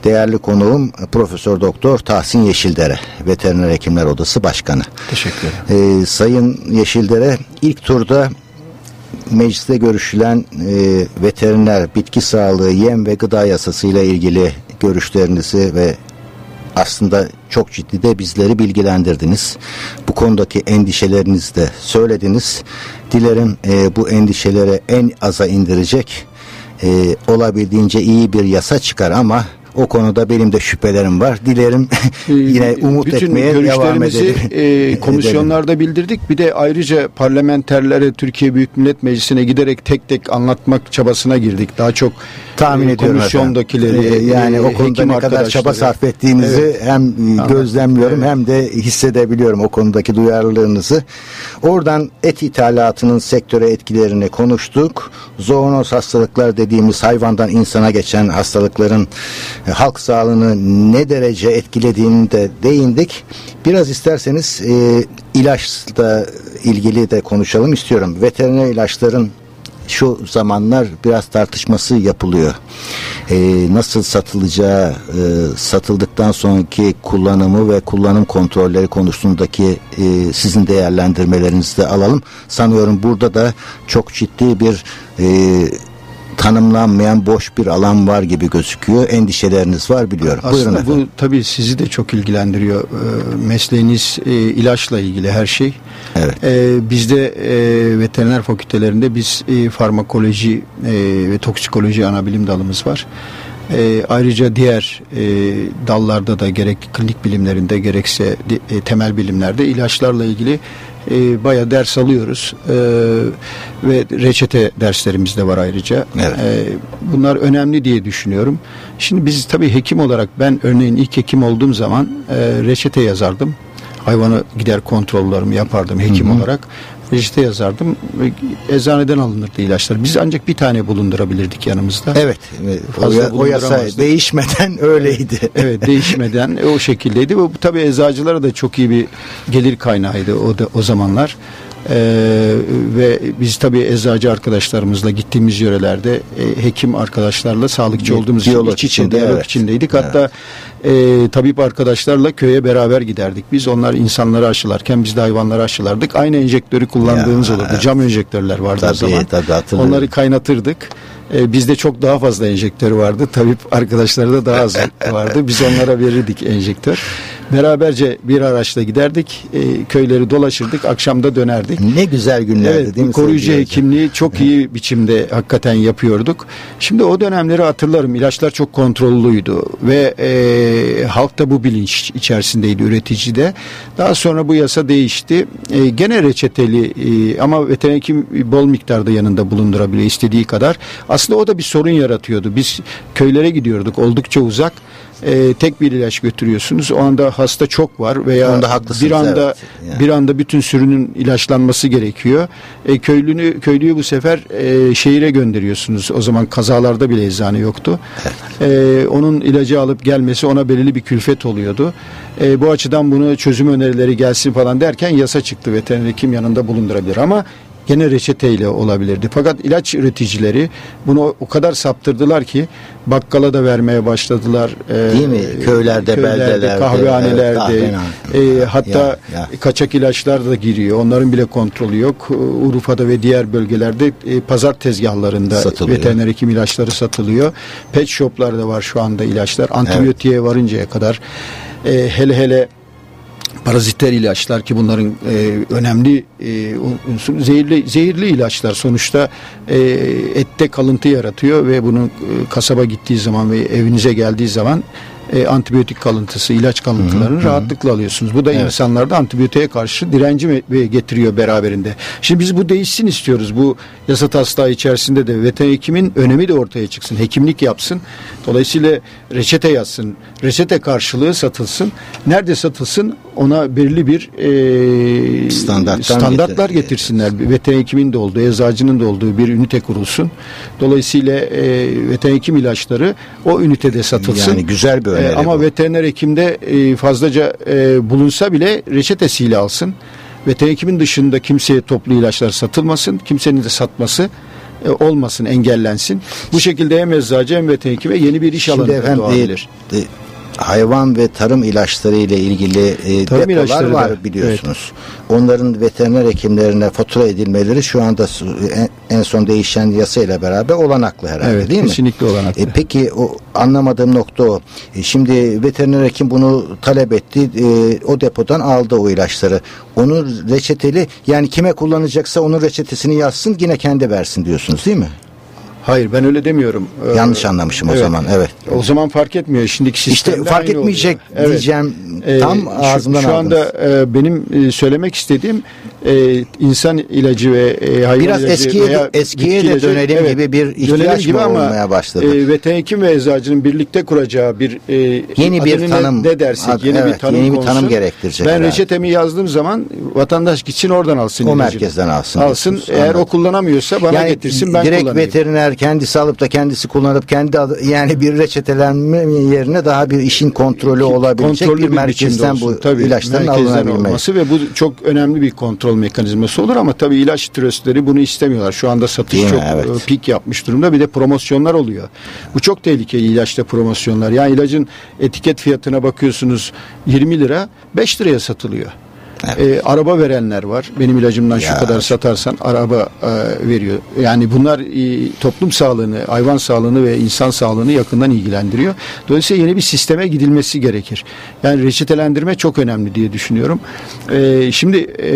Değerli konuğum Profesör Doktor Tahsin Yeşildere, Veteriner Hekimler Odası Başkanı. Teşekkür ederim. Ee, Sayın Yeşildere ilk turda mecliste görüşülen e, veteriner bitki sağlığı yem ve gıda yasası ile ilgili görüşlerinizi ve aslında çok ciddi de bizleri bilgilendirdiniz. Bu konudaki endişelerinizi de söylediniz. Dilerim e, bu endişelere en aza indirecek e, olabildiğince iyi bir yasa çıkar ama o konuda benim de şüphelerim var. Dilerim yine umut Bütün etmeye devam edelim. e, komisyonlarda bildirdik. Bir de ayrıca parlamenterlere Türkiye Büyük Millet Meclisi'ne giderek tek tek anlatmak çabasına girdik. Daha çok tahmin e, ediyorum komisyondakileri efendim. Ee, yani e, o konuda ne kadar çaba sarf ettiğinizi Evet. hem e, gözlemliyorum hem de hissedebiliyorum o konudaki duyarlılığınızı. Oradan et ithalatının sektöre etkilerini konuştuk. Zoonoz hastalıklar dediğimiz hayvandan insana geçen hastalıkların halk sağlığını ne derece etkilediğini de değindik. Biraz isterseniz e, ilaçla ilgili de konuşalım istiyorum. Veteriner ilaçların şu zamanlar biraz tartışması yapılıyor. Ee, nasıl satılacağı, e, satıldıktan sonraki kullanımı ve kullanım kontrolleri konusundaki e, sizin değerlendirmelerinizi de alalım. Sanıyorum burada da çok ciddi bir e, tanımlanmayan boş bir alan var gibi gözüküyor. Endişeleriniz var biliyorum. Buyurun Aslında efendim. bu tabii sizi de çok ilgilendiriyor. Ee, mesleğiniz e, ilaçla ilgili her şey. Evet. Ee, bizde e, veteriner fakültelerinde biz e, farmakoloji ve toksikoloji ana bilim dalımız var. E, ayrıca diğer e, dallarda da gerek klinik bilimlerinde gerekse e, temel bilimlerde ilaçlarla ilgili e, bayağı ders alıyoruz. E, ve reçete derslerimiz de var ayrıca. Evet. E, bunlar önemli diye düşünüyorum. Şimdi biz tabii hekim olarak ben örneğin ilk hekim olduğum zaman e, reçete yazardım. Hayvanı gider kontrollerimi yapardım hekim olarak. Reçete yazardım. Eczaneden alınırdı ilaçlar. Biz ancak bir tane bulundurabilirdik yanımızda. Evet. O, Fazla o yasa değişmeden öyleydi. Evet değişmeden o şekildeydi. Bu tabii eczacılara da çok iyi bir gelir kaynağıydı o da o zamanlar. Ee, ve biz tabii eczacı arkadaşlarımızla gittiğimiz yörelerde e, hekim arkadaşlarla sağlıkçı olduğumuz için iç içinde, diyalog evet. içindeydik. Hatta e, tabip arkadaşlarla köye beraber giderdik. Biz onlar insanları aşılarken biz de hayvanları aşılardık. Aynı enjektörü kullandığımız Ya, olurdu. evet. Cam enjektörler vardı Tabii, o zaman. tabii. Onları kaynatırdık. Ee, bizde çok daha fazla enjektör vardı. Tabip arkadaşları da daha az vardı. Biz onlara verirdik enjektör. Beraberce bir araçla giderdik. e, köyleri dolaşırdık. Akşamda dönerdik. Ne güzel günlerdi Evet, değil mi? koruyucu hekimliği çok iyi biçimde hakikaten yapıyorduk. Şimdi o dönemleri hatırlarım. İlaçlar çok kontrollüydü ve e, halk da bu bilinç içerisindeydi üretici de. Daha sonra bu yasa değişti. E, gene reçeteli e, ama veteriner hekim bol miktarda yanında bulundurabiliyor istediği kadar. Aslında o da bir sorun yaratıyordu. Biz köylere gidiyorduk oldukça uzak. E, tek bir ilaç götürüyorsunuz. O anda hasta çok var veya bir anda evet. Yani. bir anda bütün sürünün ilaçlanması gerekiyor. E, köylünü köylüyü bu sefer e, şehire gönderiyorsunuz. O zaman kazalarda bile eczane yoktu. E, onun ilacı alıp gelmesi ona belirli bir külfet oluyordu. E, bu açıdan bunu çözüm önerileri gelsin falan derken yasa çıktı. Veteriner hekim yanında bulundurabilir ama gene reçeteyle olabilirdi. Fakat ilaç üreticileri bunu o kadar saptırdılar ki bakkala da vermeye başladılar. E, Değil mi? Köylerde, beldelerde, kahvehanelerde, evet, e, hatta Ya, ya. kaçak ilaçlar da giriyor. Onların bile kontrolü yok. Urfa'da ve diğer bölgelerde e, pazar tezgahlarında Satılıyor. veteriner hekim ilaçları satılıyor. Pet shoplarda var şu anda ilaçlar. Antibiyotiğe varıncaya kadar e, hele hele paraziter ilaçlar ki bunların e, önemli e, unsur zehirli zehirli ilaçlar sonuçta e, ette kalıntı yaratıyor ve bunun e, kasaba gittiği zaman ve evinize geldiği zaman e, antibiyotik kalıntısı, ilaç kalıntılarını rahatlıkla alıyorsunuz. Bu da insanlarda antibiyotiğe karşı direnci getiriyor beraberinde. Şimdi biz bu değişsin istiyoruz. Bu yasa taslağı içerisinde de veteriner hekimin önemi de ortaya çıksın. Hekimlik yapsın. Dolayısıyla reçete yazsın. Reçete karşılığı satılsın. Nerede satılsın ona belirli bir e, Standarttan standartlar getir- getirsinler. Veteriner hekimin de olduğu, eczacının da olduğu bir ünite kurulsun. Dolayısıyla e, veteriner hekim ilaçları o ünitede satılsın. Yani güzel bir E, ama bu. veteriner hekimde e, fazlaca e, bulunsa bile reçetesiyle alsın. Veteriner hekimin dışında kimseye toplu ilaçlar satılmasın. Kimsenin de satması e, olmasın, engellensin. Bu şekilde hem eczacı hem veteriner hekime yeni bir iş Şimdi alanı efendim doğabilir. e, e, hayvan ve tarım ilaçları ile ilgili e, Tarım depolar ilaçları da, var biliyorsunuz. Onların veteriner hekimlerine fatura edilmeleri şu anda su- en, son değişen yasayla beraber olanaklı herhalde Evet, değil mi? kesinlikle olanaklı. E, peki o anlamadığım nokta o. E, şimdi veteriner hekim bunu talep etti. e, o depodan aldı o ilaçları. Onu reçeteli yani kime kullanacaksa onun reçetesini yazsın yine kendi versin diyorsunuz değil mi? Hayır ben öyle demiyorum. Ee, Yanlış anlamışım o zaman, evet. O zaman fark etmiyor. Şimdiki sistemde İşte fark etmeyecek oluyor. Evet. diyeceğim. Ee, Tam şu- ağzımdan Şu anda e, benim e, söylemek istediğim e, insan ilacı ve e, hayvan Biraz ilacı eskiye veya eskiye de dönelim gibi bir ihtiyaç gibi mı ama, olmaya başladı? E, veteriner hekim ve eczacının birlikte kuracağı bir e, Yeni bir tanım, ne dersek ad- yeni bir evet, tanım yeni bir konusu. tanım gerektirecek Ben herhalde. reçetemi yazdığım zaman vatandaş gitsin oradan alsın. O ilacını. merkezden alsın Alsın. diyorsunuz, Eğer anladım. o kullanamıyorsa bana getirsin ben direkt kullanayım. veteriner kendisi alıp da kendisi kullanıp kendi adı, yani bir reçetelenme yerine daha bir işin kontrolü olabilecek kontrollü bir merkezden biçimde bu. Tabii, ilaçların merkezden alınabilmesi. ve bu çok önemli bir kontrol mekanizması olur ama tabii ilaç tröstleri bunu istemiyorlar. Şu anda satış Değil mi? çok Evet. e, pik yapmış durumda. Bir de promosyonlar oluyor. Bu çok tehlikeli ilaçta promosyonlar. Yani ilacın etiket fiyatına bakıyorsunuz 20 lira 5 liraya satılıyor. E, araba verenler var. Benim ilacımdan Ya. şu kadar satarsan araba e, veriyor. Yani bunlar e, toplum sağlığını, hayvan sağlığını ve insan sağlığını yakından ilgilendiriyor. Dolayısıyla yeni bir sisteme gidilmesi gerekir. Yani reçetelendirme çok önemli diye düşünüyorum. E, şimdi e,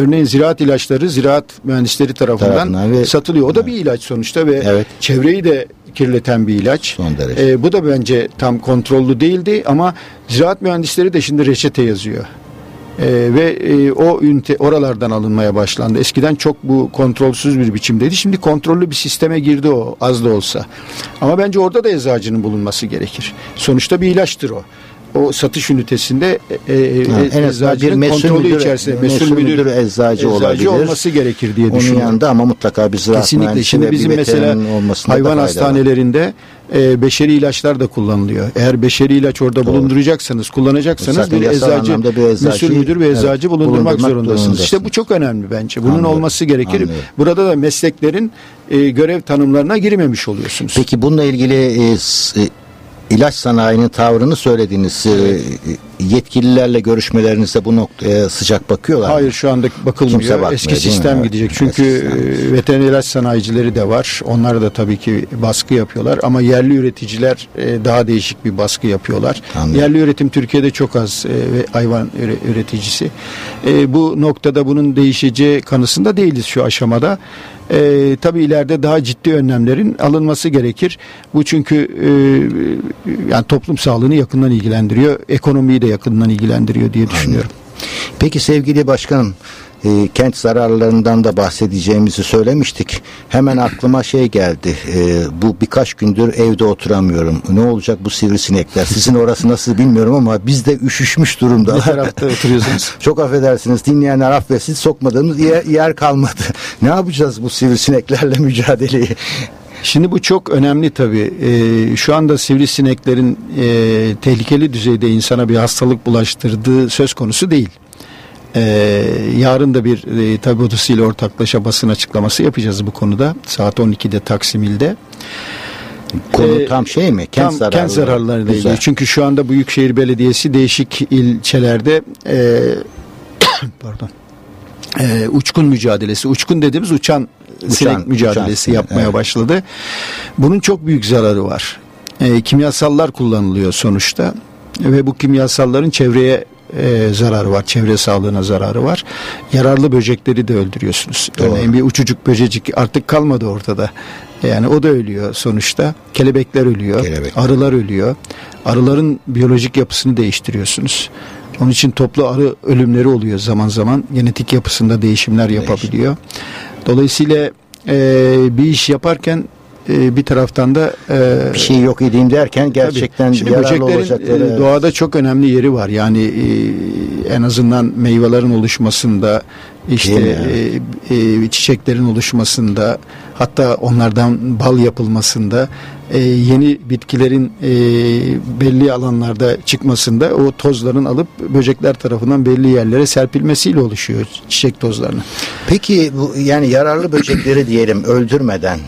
örneğin ziraat ilaçları ziraat mühendisleri tarafından Tarafından ve- satılıyor. O da bir ilaç sonuçta ve Evet. çevreyi de kirleten bir ilaç. Son derece. E, bu da bence tam kontrollü değildi ama ziraat mühendisleri de şimdi reçete yazıyor. Ee, ve e, o ünite oralardan alınmaya başlandı. Eskiden çok bu kontrolsüz bir biçimdeydi. Şimdi kontrollü bir sisteme girdi o az da olsa. Ama bence orada da eczacının bulunması gerekir. Sonuçta bir ilaçtır o. O satış ünitesinde e, e, Ha, en azından bir mesul müdür- içerisinde mesul müdür eczacı olabilir. olması gerekir diye Onun düşünüyorum. yanında ama mutlaka bir ziraat Kesinlikle. Şimdi bizim mesela hayvan hastanelerinde e, beşeri ilaçlar da kullanılıyor. Eğer beşeri ilaç orada bulunduracaksanız, kullanacaksanız Zaten bir eczacı, bir eczacıyı, mesul müdür ve evet, eczacı bulundurmak, bulundurmak zorundasınız. zorundasınız. İşte bu çok önemli bence. Bunun Anlıyorum, olması gerekir. anlıyorum. Burada da mesleklerin e, görev tanımlarına girmemiş oluyorsunuz. Peki bununla ilgili e, e, ilaç sanayinin tavrını söylediniz. E, yetkililerle görüşmelerinizde bu noktaya sıcak bakıyorlar mı? Hayır şu anda Kimse bakılmıyor. bakmıyor, Eski mi? sistem gidecek. Eski Çünkü gidecek. e, veteriner ilaç sanayicileri de var. Onlar da tabii ki baskı yapıyorlar ama yerli üreticiler e, daha değişik bir baskı yapıyorlar. Anladım. Yerli üretim Türkiye'de çok az e, ve hayvan üre- üreticisi. Bu noktada bunun değişeceği kanısında değiliz şu aşamada. E, tabii ileride daha ciddi önlemlerin alınması gerekir. Bu çünkü e, yani toplum sağlığını yakından ilgilendiriyor, ekonomiyi de yakından ilgilendiriyor diye düşünüyorum. Peki sevgili başkanım e, kent zararlarından da bahsedeceğimizi söylemiştik. Hemen aklıma şey geldi. E, bu birkaç gündür evde oturamıyorum. Ne olacak bu sivrisinekler? Sizin orası nasıl bilmiyorum ama biz de üşüşmüş Ne durumda. tarafta oturuyorsunuz? Çok affedersiniz dinleyenler affetsin sokmadığımız yer, yer kalmadı. ne yapacağız bu sivrisineklerle mücadeleyi? Şimdi bu çok önemli tabii. Ee, şu anda sivrisineklerin e, tehlikeli düzeyde insana bir hastalık bulaştırdığı söz konusu değil. Ee, yarın da bir e, tabi odasıyla ortaklaşa basın açıklaması yapacağız bu konuda. Saat 12'de Taksim İl'de. Konu Ee, tam şey mi? Kent Tam zararları. kent zararlarıyla Güzel. ilgili. Çünkü şu anda Büyükşehir Belediyesi değişik ilçelerde e, pardon e, uçkun mücadelesi, uçkun dediğimiz uçan, sinek mücadelesi uçan yapmaya evet. başladı. Bunun çok büyük zararı var. E, kimyasallar kullanılıyor sonuçta ve bu kimyasalların çevreye e, zararı var, çevre sağlığına zararı var. Yararlı böcekleri de öldürüyorsunuz. Doğru. Örneğin bir uçucuk böcecik artık kalmadı ortada. Yani o da ölüyor sonuçta. Kelebekler ölüyor, Kelebek. arılar ölüyor. Arıların biyolojik yapısını değiştiriyorsunuz. Onun için toplu arı ölümleri oluyor zaman zaman. Genetik yapısında değişimler yapabiliyor. Dolayısıyla e, bir iş yaparken e, bir taraftan da e, bir şey yok edeyim derken gerçekten Tabii. Şimdi yararlı böceklerin olacakları. e, doğada çok önemli yeri var. Yani e, en azından meyvelerin oluşmasında işte e, e, çiçeklerin oluşmasında hatta onlardan bal yapılmasında e, yeni bitkilerin e, belli alanlarda çıkmasında o tozların alıp böcekler tarafından belli yerlere serpilmesiyle oluşuyor çiçek tozlarını. Peki bu yani yararlı böcekleri diyelim öldürmeden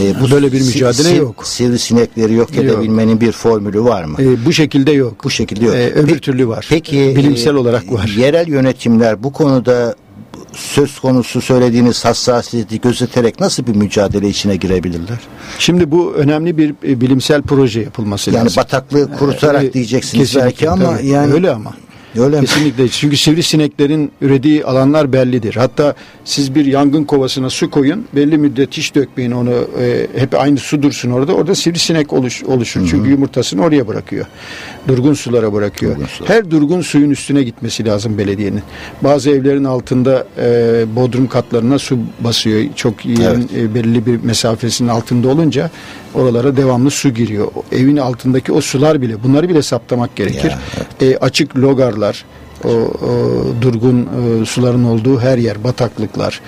e, bu Böyle bir mücadele si- yok. Sivrisinekleri yok Yok. edebilmenin bir formülü var mı? E, bu şekilde yok. bu şekilde yok. E, öbür Pe- türlü var. Peki bilimsel e, olarak var. Yerel yönetimler bu konuda söz konusu söylediğiniz hassasiyeti gözeterek nasıl bir mücadele içine girebilirler? Şimdi bu önemli bir e, bilimsel proje yapılması Yani lazım. bataklığı kurutarak Ee, diyeceksiniz belki ama tabii. yani öyle ama. Öyle mi? Kesinlikle. Çünkü sivrisineklerin ürediği alanlar bellidir. Hatta siz bir yangın kovasına su koyun. Belli müddet hiç dökmeyin onu. e, hep aynı su dursun orada. Orada sivrisinek oluş, oluşur. Çünkü yumurtasını oraya bırakıyor. Durgun sulara bırakıyor. Durgun sular. Her durgun suyun üstüne gitmesi lazım belediyenin. Bazı evlerin altında e, bodrum katlarına su basıyor. Çok yerin e, belirli bir mesafesinin altında olunca oralara devamlı su giriyor. O evin altındaki o sular bile bunları bile saptamak gerekir. Ya, E, açık logarlar, o, o durgun e, suların olduğu her yer, bataklıklar,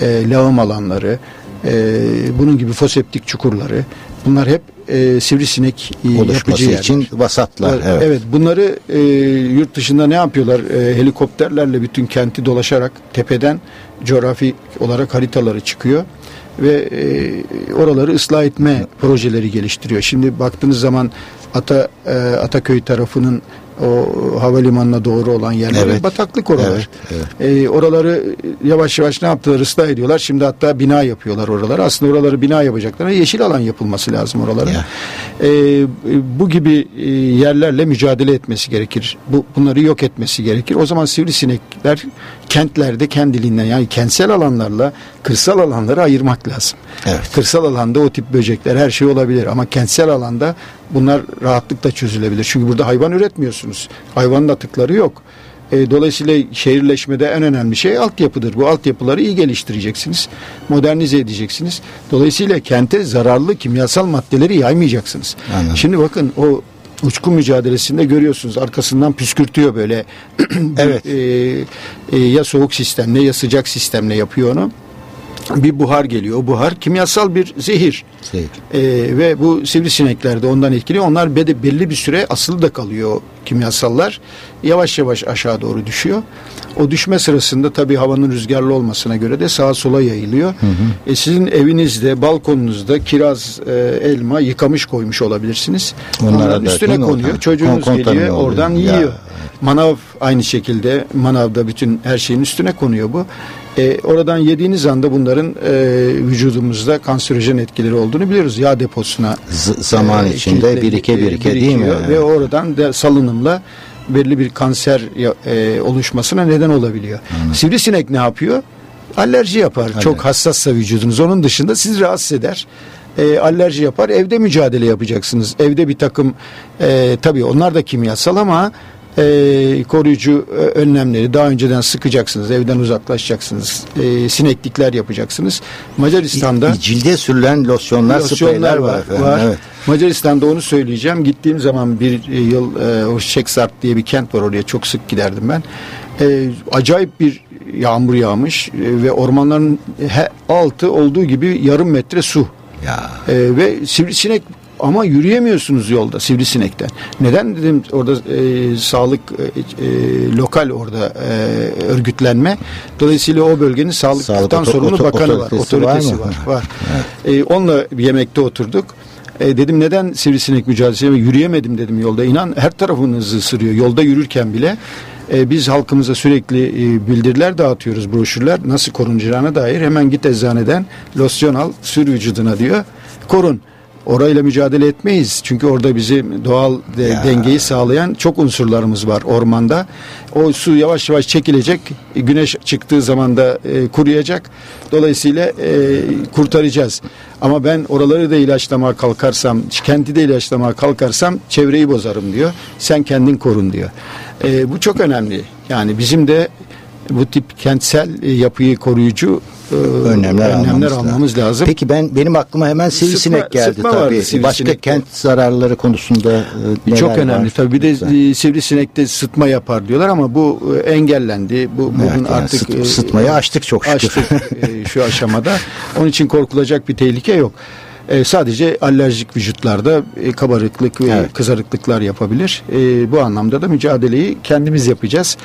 e, lağım alanları, e, bunun gibi foseptik çukurları bunlar hep e, sivrisinek e, yapıcı yerler. için vasatlar. Evet. Evet. bunları e, yurt dışında ne yapıyorlar? E, helikopterlerle bütün kenti dolaşarak tepeden coğrafi olarak haritaları çıkıyor ve e, oraları ıslah etme projeleri geliştiriyor. Şimdi baktığınız zaman Ata e, Ataköy tarafının o havalimanına doğru olan yerler Evet. bataklık oralar. Evet, evet. E, oraları yavaş yavaş ne yaptılar? Islah ediyorlar. Şimdi hatta bina yapıyorlar oraları. Aslında oraları bina yapacaklar. Yeşil alan yapılması lazım oralara. Ya. E, bu gibi e, yerlerle mücadele etmesi gerekir. Bu bunları yok etmesi gerekir. O zaman sivrisinekler kentlerde kendiliğinden yani kentsel alanlarla kırsal alanları ayırmak lazım. Evet. Kırsal alanda o tip böcekler her şey olabilir ama kentsel alanda bunlar rahatlıkla çözülebilir. Çünkü burada hayvan üretmiyorsunuz. Hayvanın atıkları yok. E, dolayısıyla şehirleşmede en önemli şey altyapıdır. Bu altyapıları iyi geliştireceksiniz. Modernize edeceksiniz. Dolayısıyla kente zararlı kimyasal maddeleri yaymayacaksınız. Anladım. Şimdi bakın o uçku mücadelesinde görüyorsunuz arkasından püskürtüyor böyle. Evet. E, e, ya soğuk sistemle ya sıcak sistemle yapıyor onu. Bir buhar geliyor. O buhar kimyasal bir zehir. Şey, Ee, ve bu sivrisinekler de ondan etkili. Onlar be- belli bir süre asılı da kalıyor kimyasallar. Yavaş yavaş aşağı doğru düşüyor. O düşme sırasında tabii havanın rüzgarlı olmasına göre de sağa sola yayılıyor. E, sizin evinizde, balkonunuzda kiraz, e, elma yıkamış koymuş olabilirsiniz. Onlara Onların üstüne konuyor. oradan? Çocuğunuz Kon- geliyor, oluyor. oradan Ya, yiyor. Manav aynı şekilde manavda bütün her şeyin üstüne konuyor bu. E, oradan yediğiniz anda bunların e, vücudumuzda kanserojen etkileri olduğunu biliyoruz. Yağ deposuna Z- zaman e, içinde birike birike değil mi? birikiyor Ve oradan da salınımla belli bir kanser e, oluşmasına neden olabiliyor. Sivrisinek ne yapıyor? Alerji yapar. Çok hassassa vücudunuz. Onun dışında sizi rahatsız eder. E, alerji yapar. Evde mücadele yapacaksınız. Evde bir takım e, tabii onlar da kimyasal ama e, koruyucu e, önlemleri daha önceden sıkacaksınız. Evden uzaklaşacaksınız. E, sineklikler yapacaksınız. Macaristan'da Cilde sürülen losyonlar, spreyler var. efendim. var. Evet. Macaristan'da onu söyleyeceğim. Gittiğim zaman bir e, yıl e, o Şeksart diye bir kent var oraya çok sık giderdim ben. E, acayip bir yağmur yağmış e, ve ormanların he, altı olduğu gibi yarım metre su. Ya. E, ve sivrisinek ama yürüyemiyorsunuz yolda sivrisinekten. Neden dedim orada e, sağlık e, e, lokal orada e, örgütlenme. Dolayısıyla o bölgenin sağlıktan Sağlık sorumlu oto- bakanı var. otoritesi var Otoritesi var. var. E, onunla yemekte oturduk. E, dedim neden sivrisinek mücadelesi yürüyemedim dedim yolda. İnan her tarafınızı ısırıyor. Yolda yürürken bile e, biz halkımıza sürekli e, bildiriler dağıtıyoruz, broşürler nasıl korunacağına dair. Hemen git eczaneden losyon al, sür vücuduna diyor. Korun. Orayla mücadele etmeyiz. Çünkü orada bizim doğal de- Ya. dengeyi sağlayan çok unsurlarımız var ormanda. O su yavaş yavaş çekilecek. Güneş çıktığı zaman da e, kuruyacak. Dolayısıyla e, kurtaracağız. Ama ben oraları da ilaçlamaya kalkarsam, kenti de ilaçlamaya kalkarsam çevreyi bozarım diyor. Sen kendin korun diyor. E, bu çok önemli. Yani bizim de bu tip kentsel e, yapıyı koruyucu e, önlemler, almamız, almamız lazım. Peki ben benim aklıma hemen sivrisinek Sıtma- geldi vardı tabii. Başka sivrisinekte. kent zararları konusunda e, neler Çok önemli var? tabii. Bir de Lütfen. sivrisinekte sıtma yapar diyorlar ama bu engellendi. Bu bugün Evet, yani artık sıt- sıtmayı aştık çok şükür. Aştık e, şu aşamada. Onun için korkulacak bir tehlike yok. E, sadece alerjik vücutlarda e, kabarıklık ve Evet. kızarıklıklar yapabilir. E, bu anlamda da mücadeleyi kendimiz yapacağız.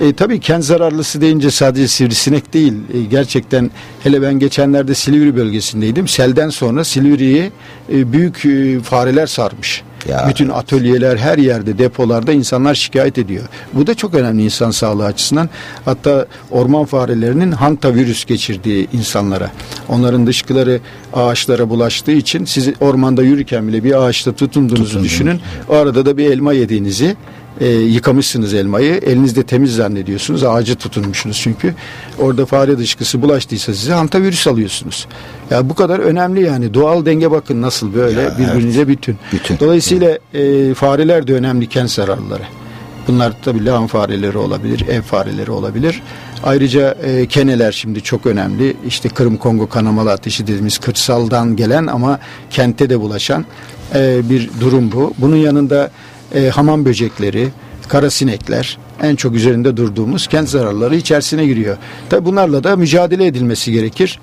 E, tabii kent zararlısı deyince sadece sivrisinek değil. E, gerçekten hele ben geçenlerde Silivri bölgesindeydim. Selden sonra Silivri'yi e, büyük e, fareler sarmış. Ya. Bütün atölyeler her yerde depolarda insanlar şikayet ediyor. Bu da çok önemli insan sağlığı açısından. Hatta orman farelerinin hantavirüs geçirdiği insanlara. Onların dışkıları ağaçlara bulaştığı için siz ormanda yürürken bile bir ağaçta tutunduğunuzu Tutundunuz. düşünün. O arada da bir elma yediğinizi e, yıkamışsınız elmayı. Elinizde temiz zannediyorsunuz. Ağacı tutunmuşsunuz çünkü. Orada fare dışkısı bulaştıysa size hantavirüs alıyorsunuz. Ya bu kadar önemli yani. Doğal denge bakın nasıl böyle Ya, birbirinize bütün. Bütün. Dolayısıyla e, fareler de önemli kent zararlıları. Bunlar tabii lağım fareleri olabilir, ev fareleri olabilir. Ayrıca e, keneler şimdi çok önemli. İşte Kırım Kongo kanamalı ateşi dediğimiz kırsaldan gelen ama kente de bulaşan e, bir durum bu. Bunun yanında e, hamam böcekleri, karasinekler en çok üzerinde durduğumuz kent zararları içerisine giriyor. Tabii bunlarla da mücadele edilmesi gerekir.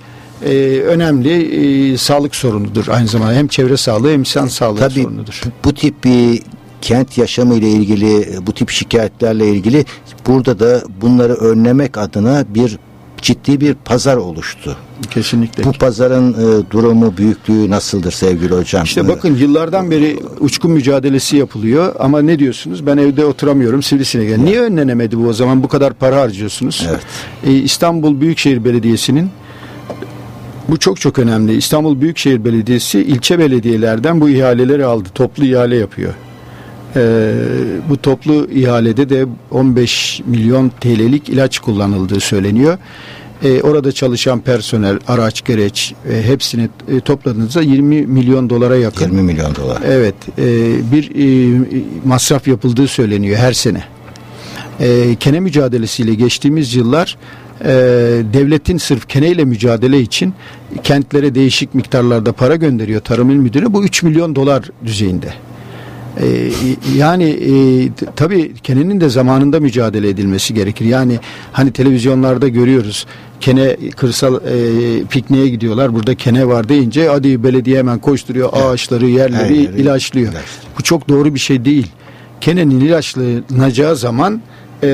E, önemli e, sağlık sorunudur aynı zamanda hem çevre sağlığı hem insan sağlığı Tabii sorunudur. bu tip bir kent yaşamı ile ilgili bu tip şikayetlerle ilgili burada da bunları önlemek adına bir ciddi bir pazar oluştu. Kesinlikle. Bu pazarın e, durumu, büyüklüğü nasıldır sevgili hocam? İşte E, bakın yıllardan beri uçkun mücadelesi yapılıyor ama ne diyorsunuz? Ben evde oturamıyorum sivrisinek. gel. Niye önlenemedi bu o zaman bu kadar para harcıyorsunuz? Evet. Ee, İstanbul Büyükşehir Belediyesi'nin bu çok çok önemli. İstanbul Büyükşehir Belediyesi ilçe belediyelerden bu ihaleleri aldı. Toplu ihale yapıyor. Ee, bu toplu ihalede de 15 milyon TL'lik ilaç kullanıldığı söyleniyor. Ee, orada çalışan personel, araç, gereç e, hepsini e, topladığınızda 20 milyon dolara yakın. 20 milyon dolar. Evet, e, bir e, masraf yapıldığı söyleniyor her sene. E, kene mücadelesiyle geçtiğimiz yıllar e, devletin sırf keneyle mücadele için kentlere değişik miktarlarda para gönderiyor Tarım İl Müdürü. Bu 3 milyon dolar düzeyinde. E, yani e, tabii kenenin de zamanında mücadele edilmesi gerekir. Yani hani televizyonlarda görüyoruz kene kırsal e, pikniğe gidiyorlar. Burada kene var deyince hadi belediye hemen koşturuyor ağaçları yerleri Her yeri ilaçlıyor. ilaçlıyor. Bu çok doğru bir şey değil. Kenenin ilaçlanacağı zaman e,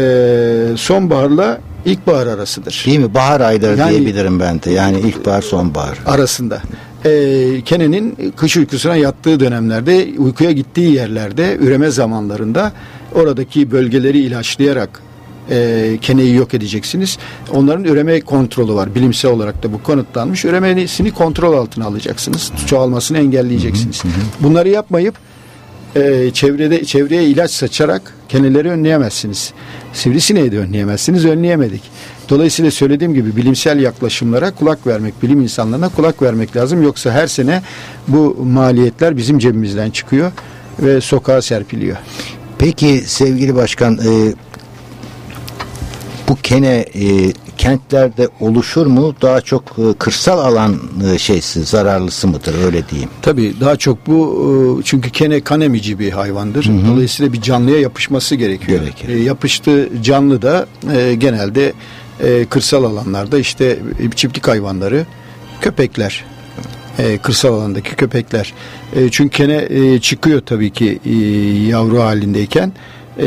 sonbaharla ilkbahar arasıdır. Değil mi? Bahar ayları Yani- diyebilirim ben de. Yani ilkbahar, sonbahar. arasında. Ee, Kene'nin kış uykusuna yattığı dönemlerde, uykuya gittiği yerlerde, üreme zamanlarında oradaki bölgeleri ilaçlayarak e, keneyi yok edeceksiniz. Onların üreme kontrolü var. Bilimsel olarak da bu kanıtlanmış. Üremesini kontrol altına alacaksınız. Çoğalmasını engelleyeceksiniz. Bunları yapmayıp e, çevrede çevreye ilaç saçarak keneleri önleyemezsiniz. Sivrisineği de önleyemezsiniz. Önleyemedik. Dolayısıyla söylediğim gibi bilimsel yaklaşımlara kulak vermek, bilim insanlarına kulak vermek lazım. Yoksa her sene bu maliyetler bizim cebimizden çıkıyor ve sokağa serpiliyor. Peki sevgili başkan e, bu kene e, kentlerde oluşur mu? Daha çok e, kırsal alan e, şeysi, zararlısı mıdır öyle diyeyim. Tabii daha çok bu e, çünkü kene kan emici bir hayvandır. Dolayısıyla bir canlıya yapışması gerekiyor. Gerekir. E, yapıştığı canlı da e, genelde e, kırsal alanlarda işte e, çiftlik hayvanları, köpekler. E, kırsal alandaki köpekler. E, çünkü kene e, çıkıyor tabii ki e, yavru halindeyken. E,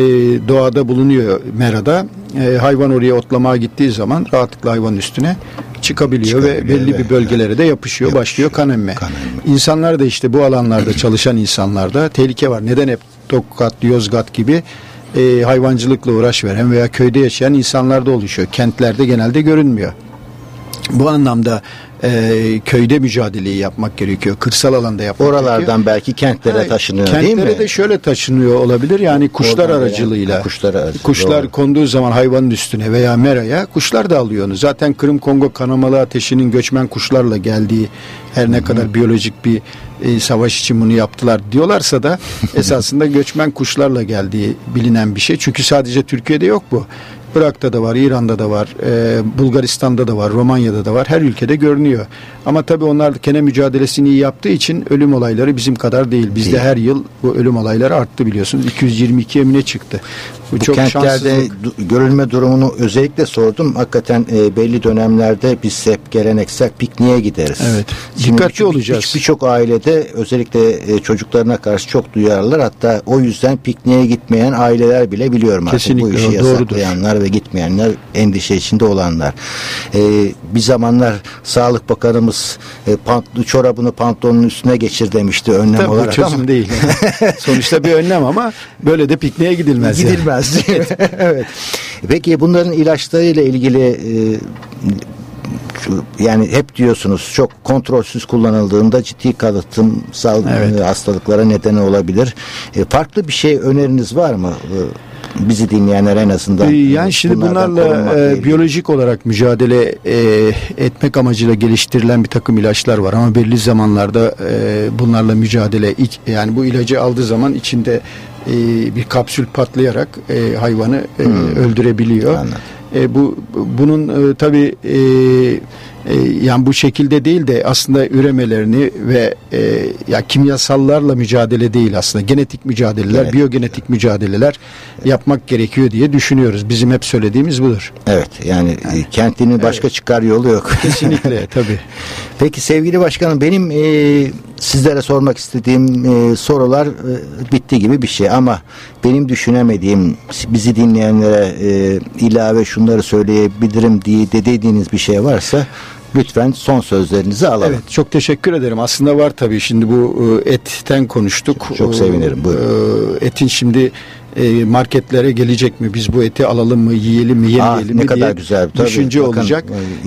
doğada bulunuyor merada. E, hayvan oraya otlamaya gittiği zaman rahatlıkla hayvanın üstüne çıkabiliyor, ve Çıkabiliyor belli ve- bir bölgelere de yapışıyor, Yapışıyor. başlıyor kan emme. Kan emme. İnsanlar da işte bu alanlarda çalışan insanlarda tehlike var. Neden hep Tokat, Yozgat gibi e, hayvancılıkla uğraş veren veya köyde yaşayan insanlarda oluşuyor. Kentlerde genelde görünmüyor. Bu anlamda e, köyde mücadeleyi yapmak gerekiyor. Kırsal alanda yapmak gerekiyor. Oralardan belki kentlere Ha, taşınıyor kentlere değil mi? de şöyle taşınıyor olabilir. Yani kuşlar Oradan aracılığıyla. gelen kuşlar aracılığıyla, Kuşlar doğru. konduğu zaman hayvanın üstüne veya meraya kuşlar da alıyor onu. Zaten Kırım Kongo kanamalı ateşinin göçmen kuşlarla geldiği her ne kadar biyolojik bir e, savaş için bunu yaptılar diyorlarsa da esasında göçmen kuşlarla geldiği bilinen bir şey. Çünkü sadece Türkiye'de yok bu. Irak'ta da var, İran'da da var, e, Bulgaristan'da da var, Romanya'da da var. Her ülkede görünüyor. Ama tabii onlar kene mücadelesini iyi yaptığı için ölüm olayları bizim kadar değil. Bizde her yıl bu ölüm olayları arttı biliyorsunuz. 222 emine çıktı. Bu, Bu çok kentlerde şanssızlık. görülme durumunu özellikle sordum. Hakikaten e, belli dönemlerde biz hep geleneksel pikniğe gideriz. Evet. Şimdi Dikkatli birçok- olacağız. bir- Birçok ailede özellikle e, çocuklarına karşı çok duyarlılar. Hatta o yüzden pikniğe gitmeyen aileler bile biliyorum artık. Kesinlikle, Bu işi doğrudur. yasaklayanlar ve gitmeyenler endişe içinde olanlar. E, bir zamanlar Sağlık Bakanımız e, pant- çorabını pantolonun üstüne geçir demişti önlem Tabii olarak çözüm ama değil. Sonuçta bir önlem ama böyle de pikniğe gidilmez. yani. Gidilmez. evet. Peki bunların ilaçlarıyla ilgili e, yani hep diyorsunuz çok kontrolsüz kullanıldığında ciddi kalıtımsal Evet. e, hastalıklara neden olabilir. E, farklı bir şey öneriniz var mı? E, bizi dinleyenler en azından. Ee, Yani şimdi bunlardan bunlarla e, biyolojik olarak mücadele e, etmek amacıyla geliştirilen bir takım ilaçlar var ama belli zamanlarda e, bunlarla mücadele yani bu ilacı aldığı zaman içinde e, bir kapsül patlayarak e, hayvanı e, öldürebiliyor. Hmm. Anladım. E, bu bunun e, tabi yani bu şekilde değil de aslında üremelerini ve e, ya kimyasallarla mücadele değil aslında genetik mücadeleler, Genetik. biyogenetik mücadeleler yapmak gerekiyor diye düşünüyoruz. Bizim hep söylediğimiz budur. Evet yani e, kentinin başka çıkar yolu yok. Kesinlikle tabii. Peki sevgili başkanım benim e, sizlere sormak istediğim e, sorular e, bitti gibi bir şey ama benim düşünemediğim bizi dinleyenlere e, ilave şunları söyleyebilirim diye de dediğiniz bir şey varsa lütfen son sözlerinizi alalım. Evet çok teşekkür ederim. Aslında var tabii şimdi bu e, etten konuştuk. Çok sevinirim, buyurun. E, Etin şimdi e, marketlere gelecek mi? Biz bu eti alalım mı, yiyelim mi, yemeyelim Aa, ne mi kadar diye güzel, tabii. düşünce Bakın, olacak.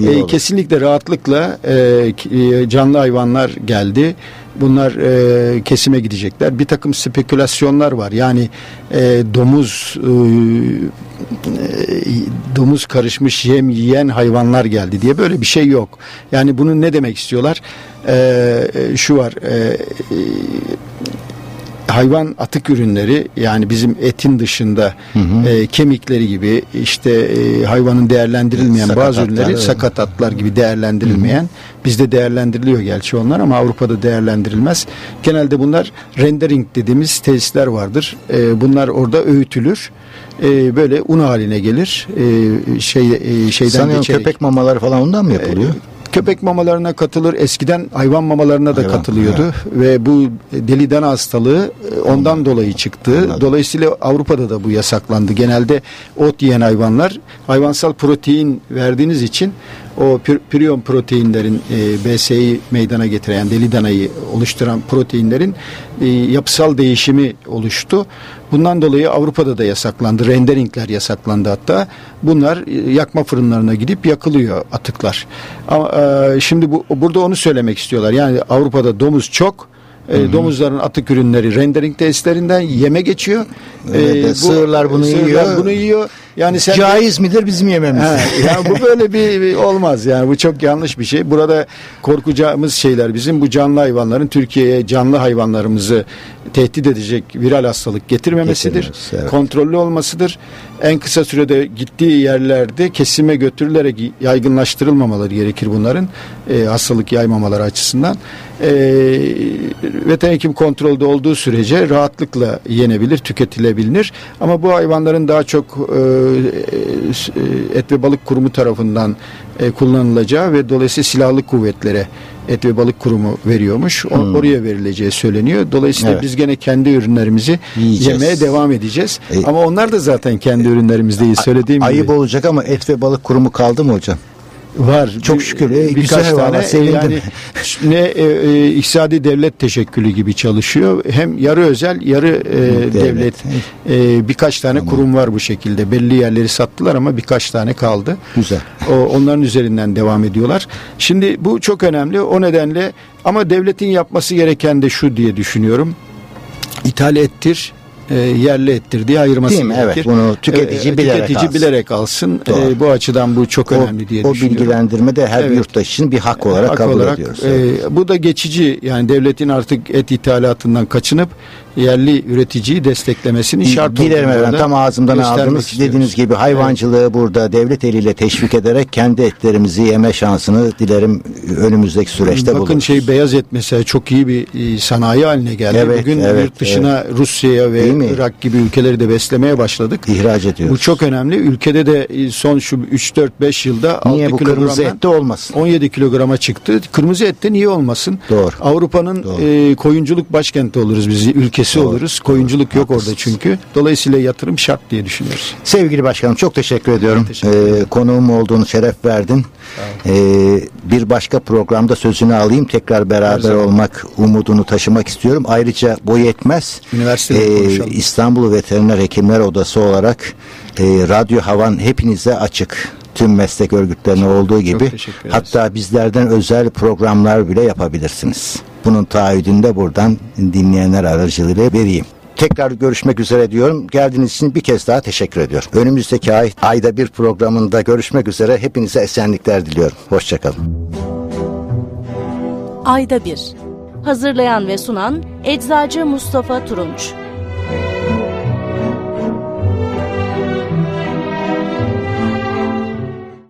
e, E, kesinlikle rahatlıkla e, e, canlı hayvanlar geldi. Bunlar e, kesime gidecekler. Bir takım spekülasyonlar var. Yani e, domuz e, e, domuz karışmış yem yiyen hayvanlar geldi diye böyle bir şey yok. Yani bunun ne demek istiyorlar? E, e, şu var. E, hayvan atık ürünleri yani bizim etin dışında e, kemikleri gibi işte e, hayvanın değerlendirilmeyen Sakatatlar, bazı ürünleri evet. sakatatlar gibi değerlendirilmeyen bizde değerlendiriliyor gerçi onlar ama Avrupa'da değerlendirilmez. Genelde bunlar rendering dediğimiz tesisler vardır. E, bunlar orada öğütülür. E, böyle un haline gelir. E, şey e, şeyden Sanıyorum geçerek. köpek mamaları falan ondan mı yapılıyor? Köpek mamalarına katılır. Eskiden hayvan mamalarına da Hayvan, katılıyordu ve bu deli dana hastalığı e, ondan dolayı çıktı. Anladım. Dolayısıyla Avrupa'da da bu yasaklandı. Genelde ot yiyen hayvanlar hayvansal protein verdiğiniz için o prion proteinlerin e, BS'yi meydana getiren deli danayı oluşturan proteinlerin e, yapısal değişimi oluştu. Bundan dolayı Avrupa'da da yasaklandı. Renderingler yasaklandı hatta. Bunlar e, yakma fırınlarına gidip yakılıyor atıklar. Ama e, şimdi bu burada onu söylemek istiyorlar. Yani Avrupa'da domuz çok. E, domuzların atık ürünleri rendering tesislerinden yeme geçiyor. E, Evet, sığırlar bunu sığırlar yiyor. bunu yiyor. Yani sen Caiz midir bizim yememiz? Ha, yani bu böyle bir, bir olmaz yani bu çok yanlış bir şey. Burada korkacağımız şeyler bizim bu canlı hayvanların Türkiye'ye canlı hayvanlarımızı tehdit edecek viral hastalık getirmemesidir. Getirmemesi, evet. Kontrollü olmasıdır. En kısa sürede gittiği yerlerde kesime götürülerek yaygınlaştırılmamaları gerekir bunların e, hastalık yaymamaları açısından. E, veteriner hekim kontrolde olduğu sürece rahatlıkla yenebilir, tüketilebilir. Ama bu hayvanların daha çok e, e, et ve balık kurumu tarafından e, kullanılacağı ve dolayısıyla silahlı kuvvetlere et ve balık kurumu veriyormuş. O- Oraya verileceği söyleniyor. Dolayısıyla Evet. biz gene kendi ürünlerimizi Yiyeceğiz. yemeye devam edeceğiz. E, Ama onlar da zaten kendi ürünlerimiz değil söylediğim Ayıp gibi. olacak ama et ve balık kurumu kaldı mı hocam? Var. Çok şükür. E, birkaç güzel tane sevindim. yani ne e, e, iktisadi devlet teşekkülü gibi çalışıyor. Hem yarı özel yarı e, Devlet. devlet. E, birkaç tane kurum var bu şekilde. Belli yerleri sattılar ama birkaç tane kaldı. Güzel. O, onların üzerinden devam ediyorlar. Şimdi bu çok önemli. O nedenle ama devletin yapması gereken de şu diye düşünüyorum. İthal ettir, e, yerli ettir diye ayırması Değil mi? gerekir. Evet, bunu tüketici E, bilerek tüketici alsın. bilerek alsın. Doğru. E, bu açıdan bu çok önemli diye o, o düşünüyorum. bilgilendirme de her Evet. yurttaş için bir hak olarak Hak kabul olarak, ediyoruz. e, bu da geçici yani devletin artık et ithalatından kaçınıp yerli üreticiyi desteklemesinin şart Dilerim efendim tam ağzımdan aldınız. istiyoruz. Dediğiniz gibi hayvancılığı burada devlet eliyle teşvik ederek kendi etlerimizi yeme şansını dilerim önümüzdeki süreçte Bakın buluruz. şey beyaz et mesela çok iyi bir e, sanayi haline geldi. Evet, Bugün evet, yurt dışına Rusya'ya ve? Irak gibi ülkeleri de beslemeye başladık. ihraç ediyoruz. Bu çok önemli. Ülkede de e, son şu 3-4-5 yılda Niye 6 bu kırmızı kilogramdan et de olmasın? 17 kilograma çıktı. Kırmızı et de niye olmasın? Doğru. Avrupa'nın e, koyunculuk başkenti oluruz biz. Ülkesi Doğru. oluruz. Koyunculuk yok Haklısınız. orada çünkü. Dolayısıyla yatırım şart diye düşünüyoruz. Sevgili başkanım çok teşekkür ediyorum. teşekkür Ee, konuğum olduğunu şeref verdin. Ee, bir başka programda sözünü alayım. Tekrar beraber olmak umudunu taşımak istiyorum. Ayrıca bu yetmez. Üniversitede Ee, konuşalım. İstanbul Veteriner Hekimler Odası olarak e, Radyo Havan hepinize açık. tüm meslek örgütlerine olduğu gibi hatta bizlerden özel programlar bile yapabilirsiniz. Bunun taahhüdünü de buradan dinleyenler aracılığıyla vereyim. Tekrar görüşmek üzere diyorum. Geldiğiniz için bir kez daha teşekkür ediyorum. Önümüzdeki ay ayda bir programında görüşmek üzere. Hepinize esenlikler diliyorum. Hoşçakalın. Ayda bir. Hazırlayan ve sunan Eczacı Mustafa Turunç.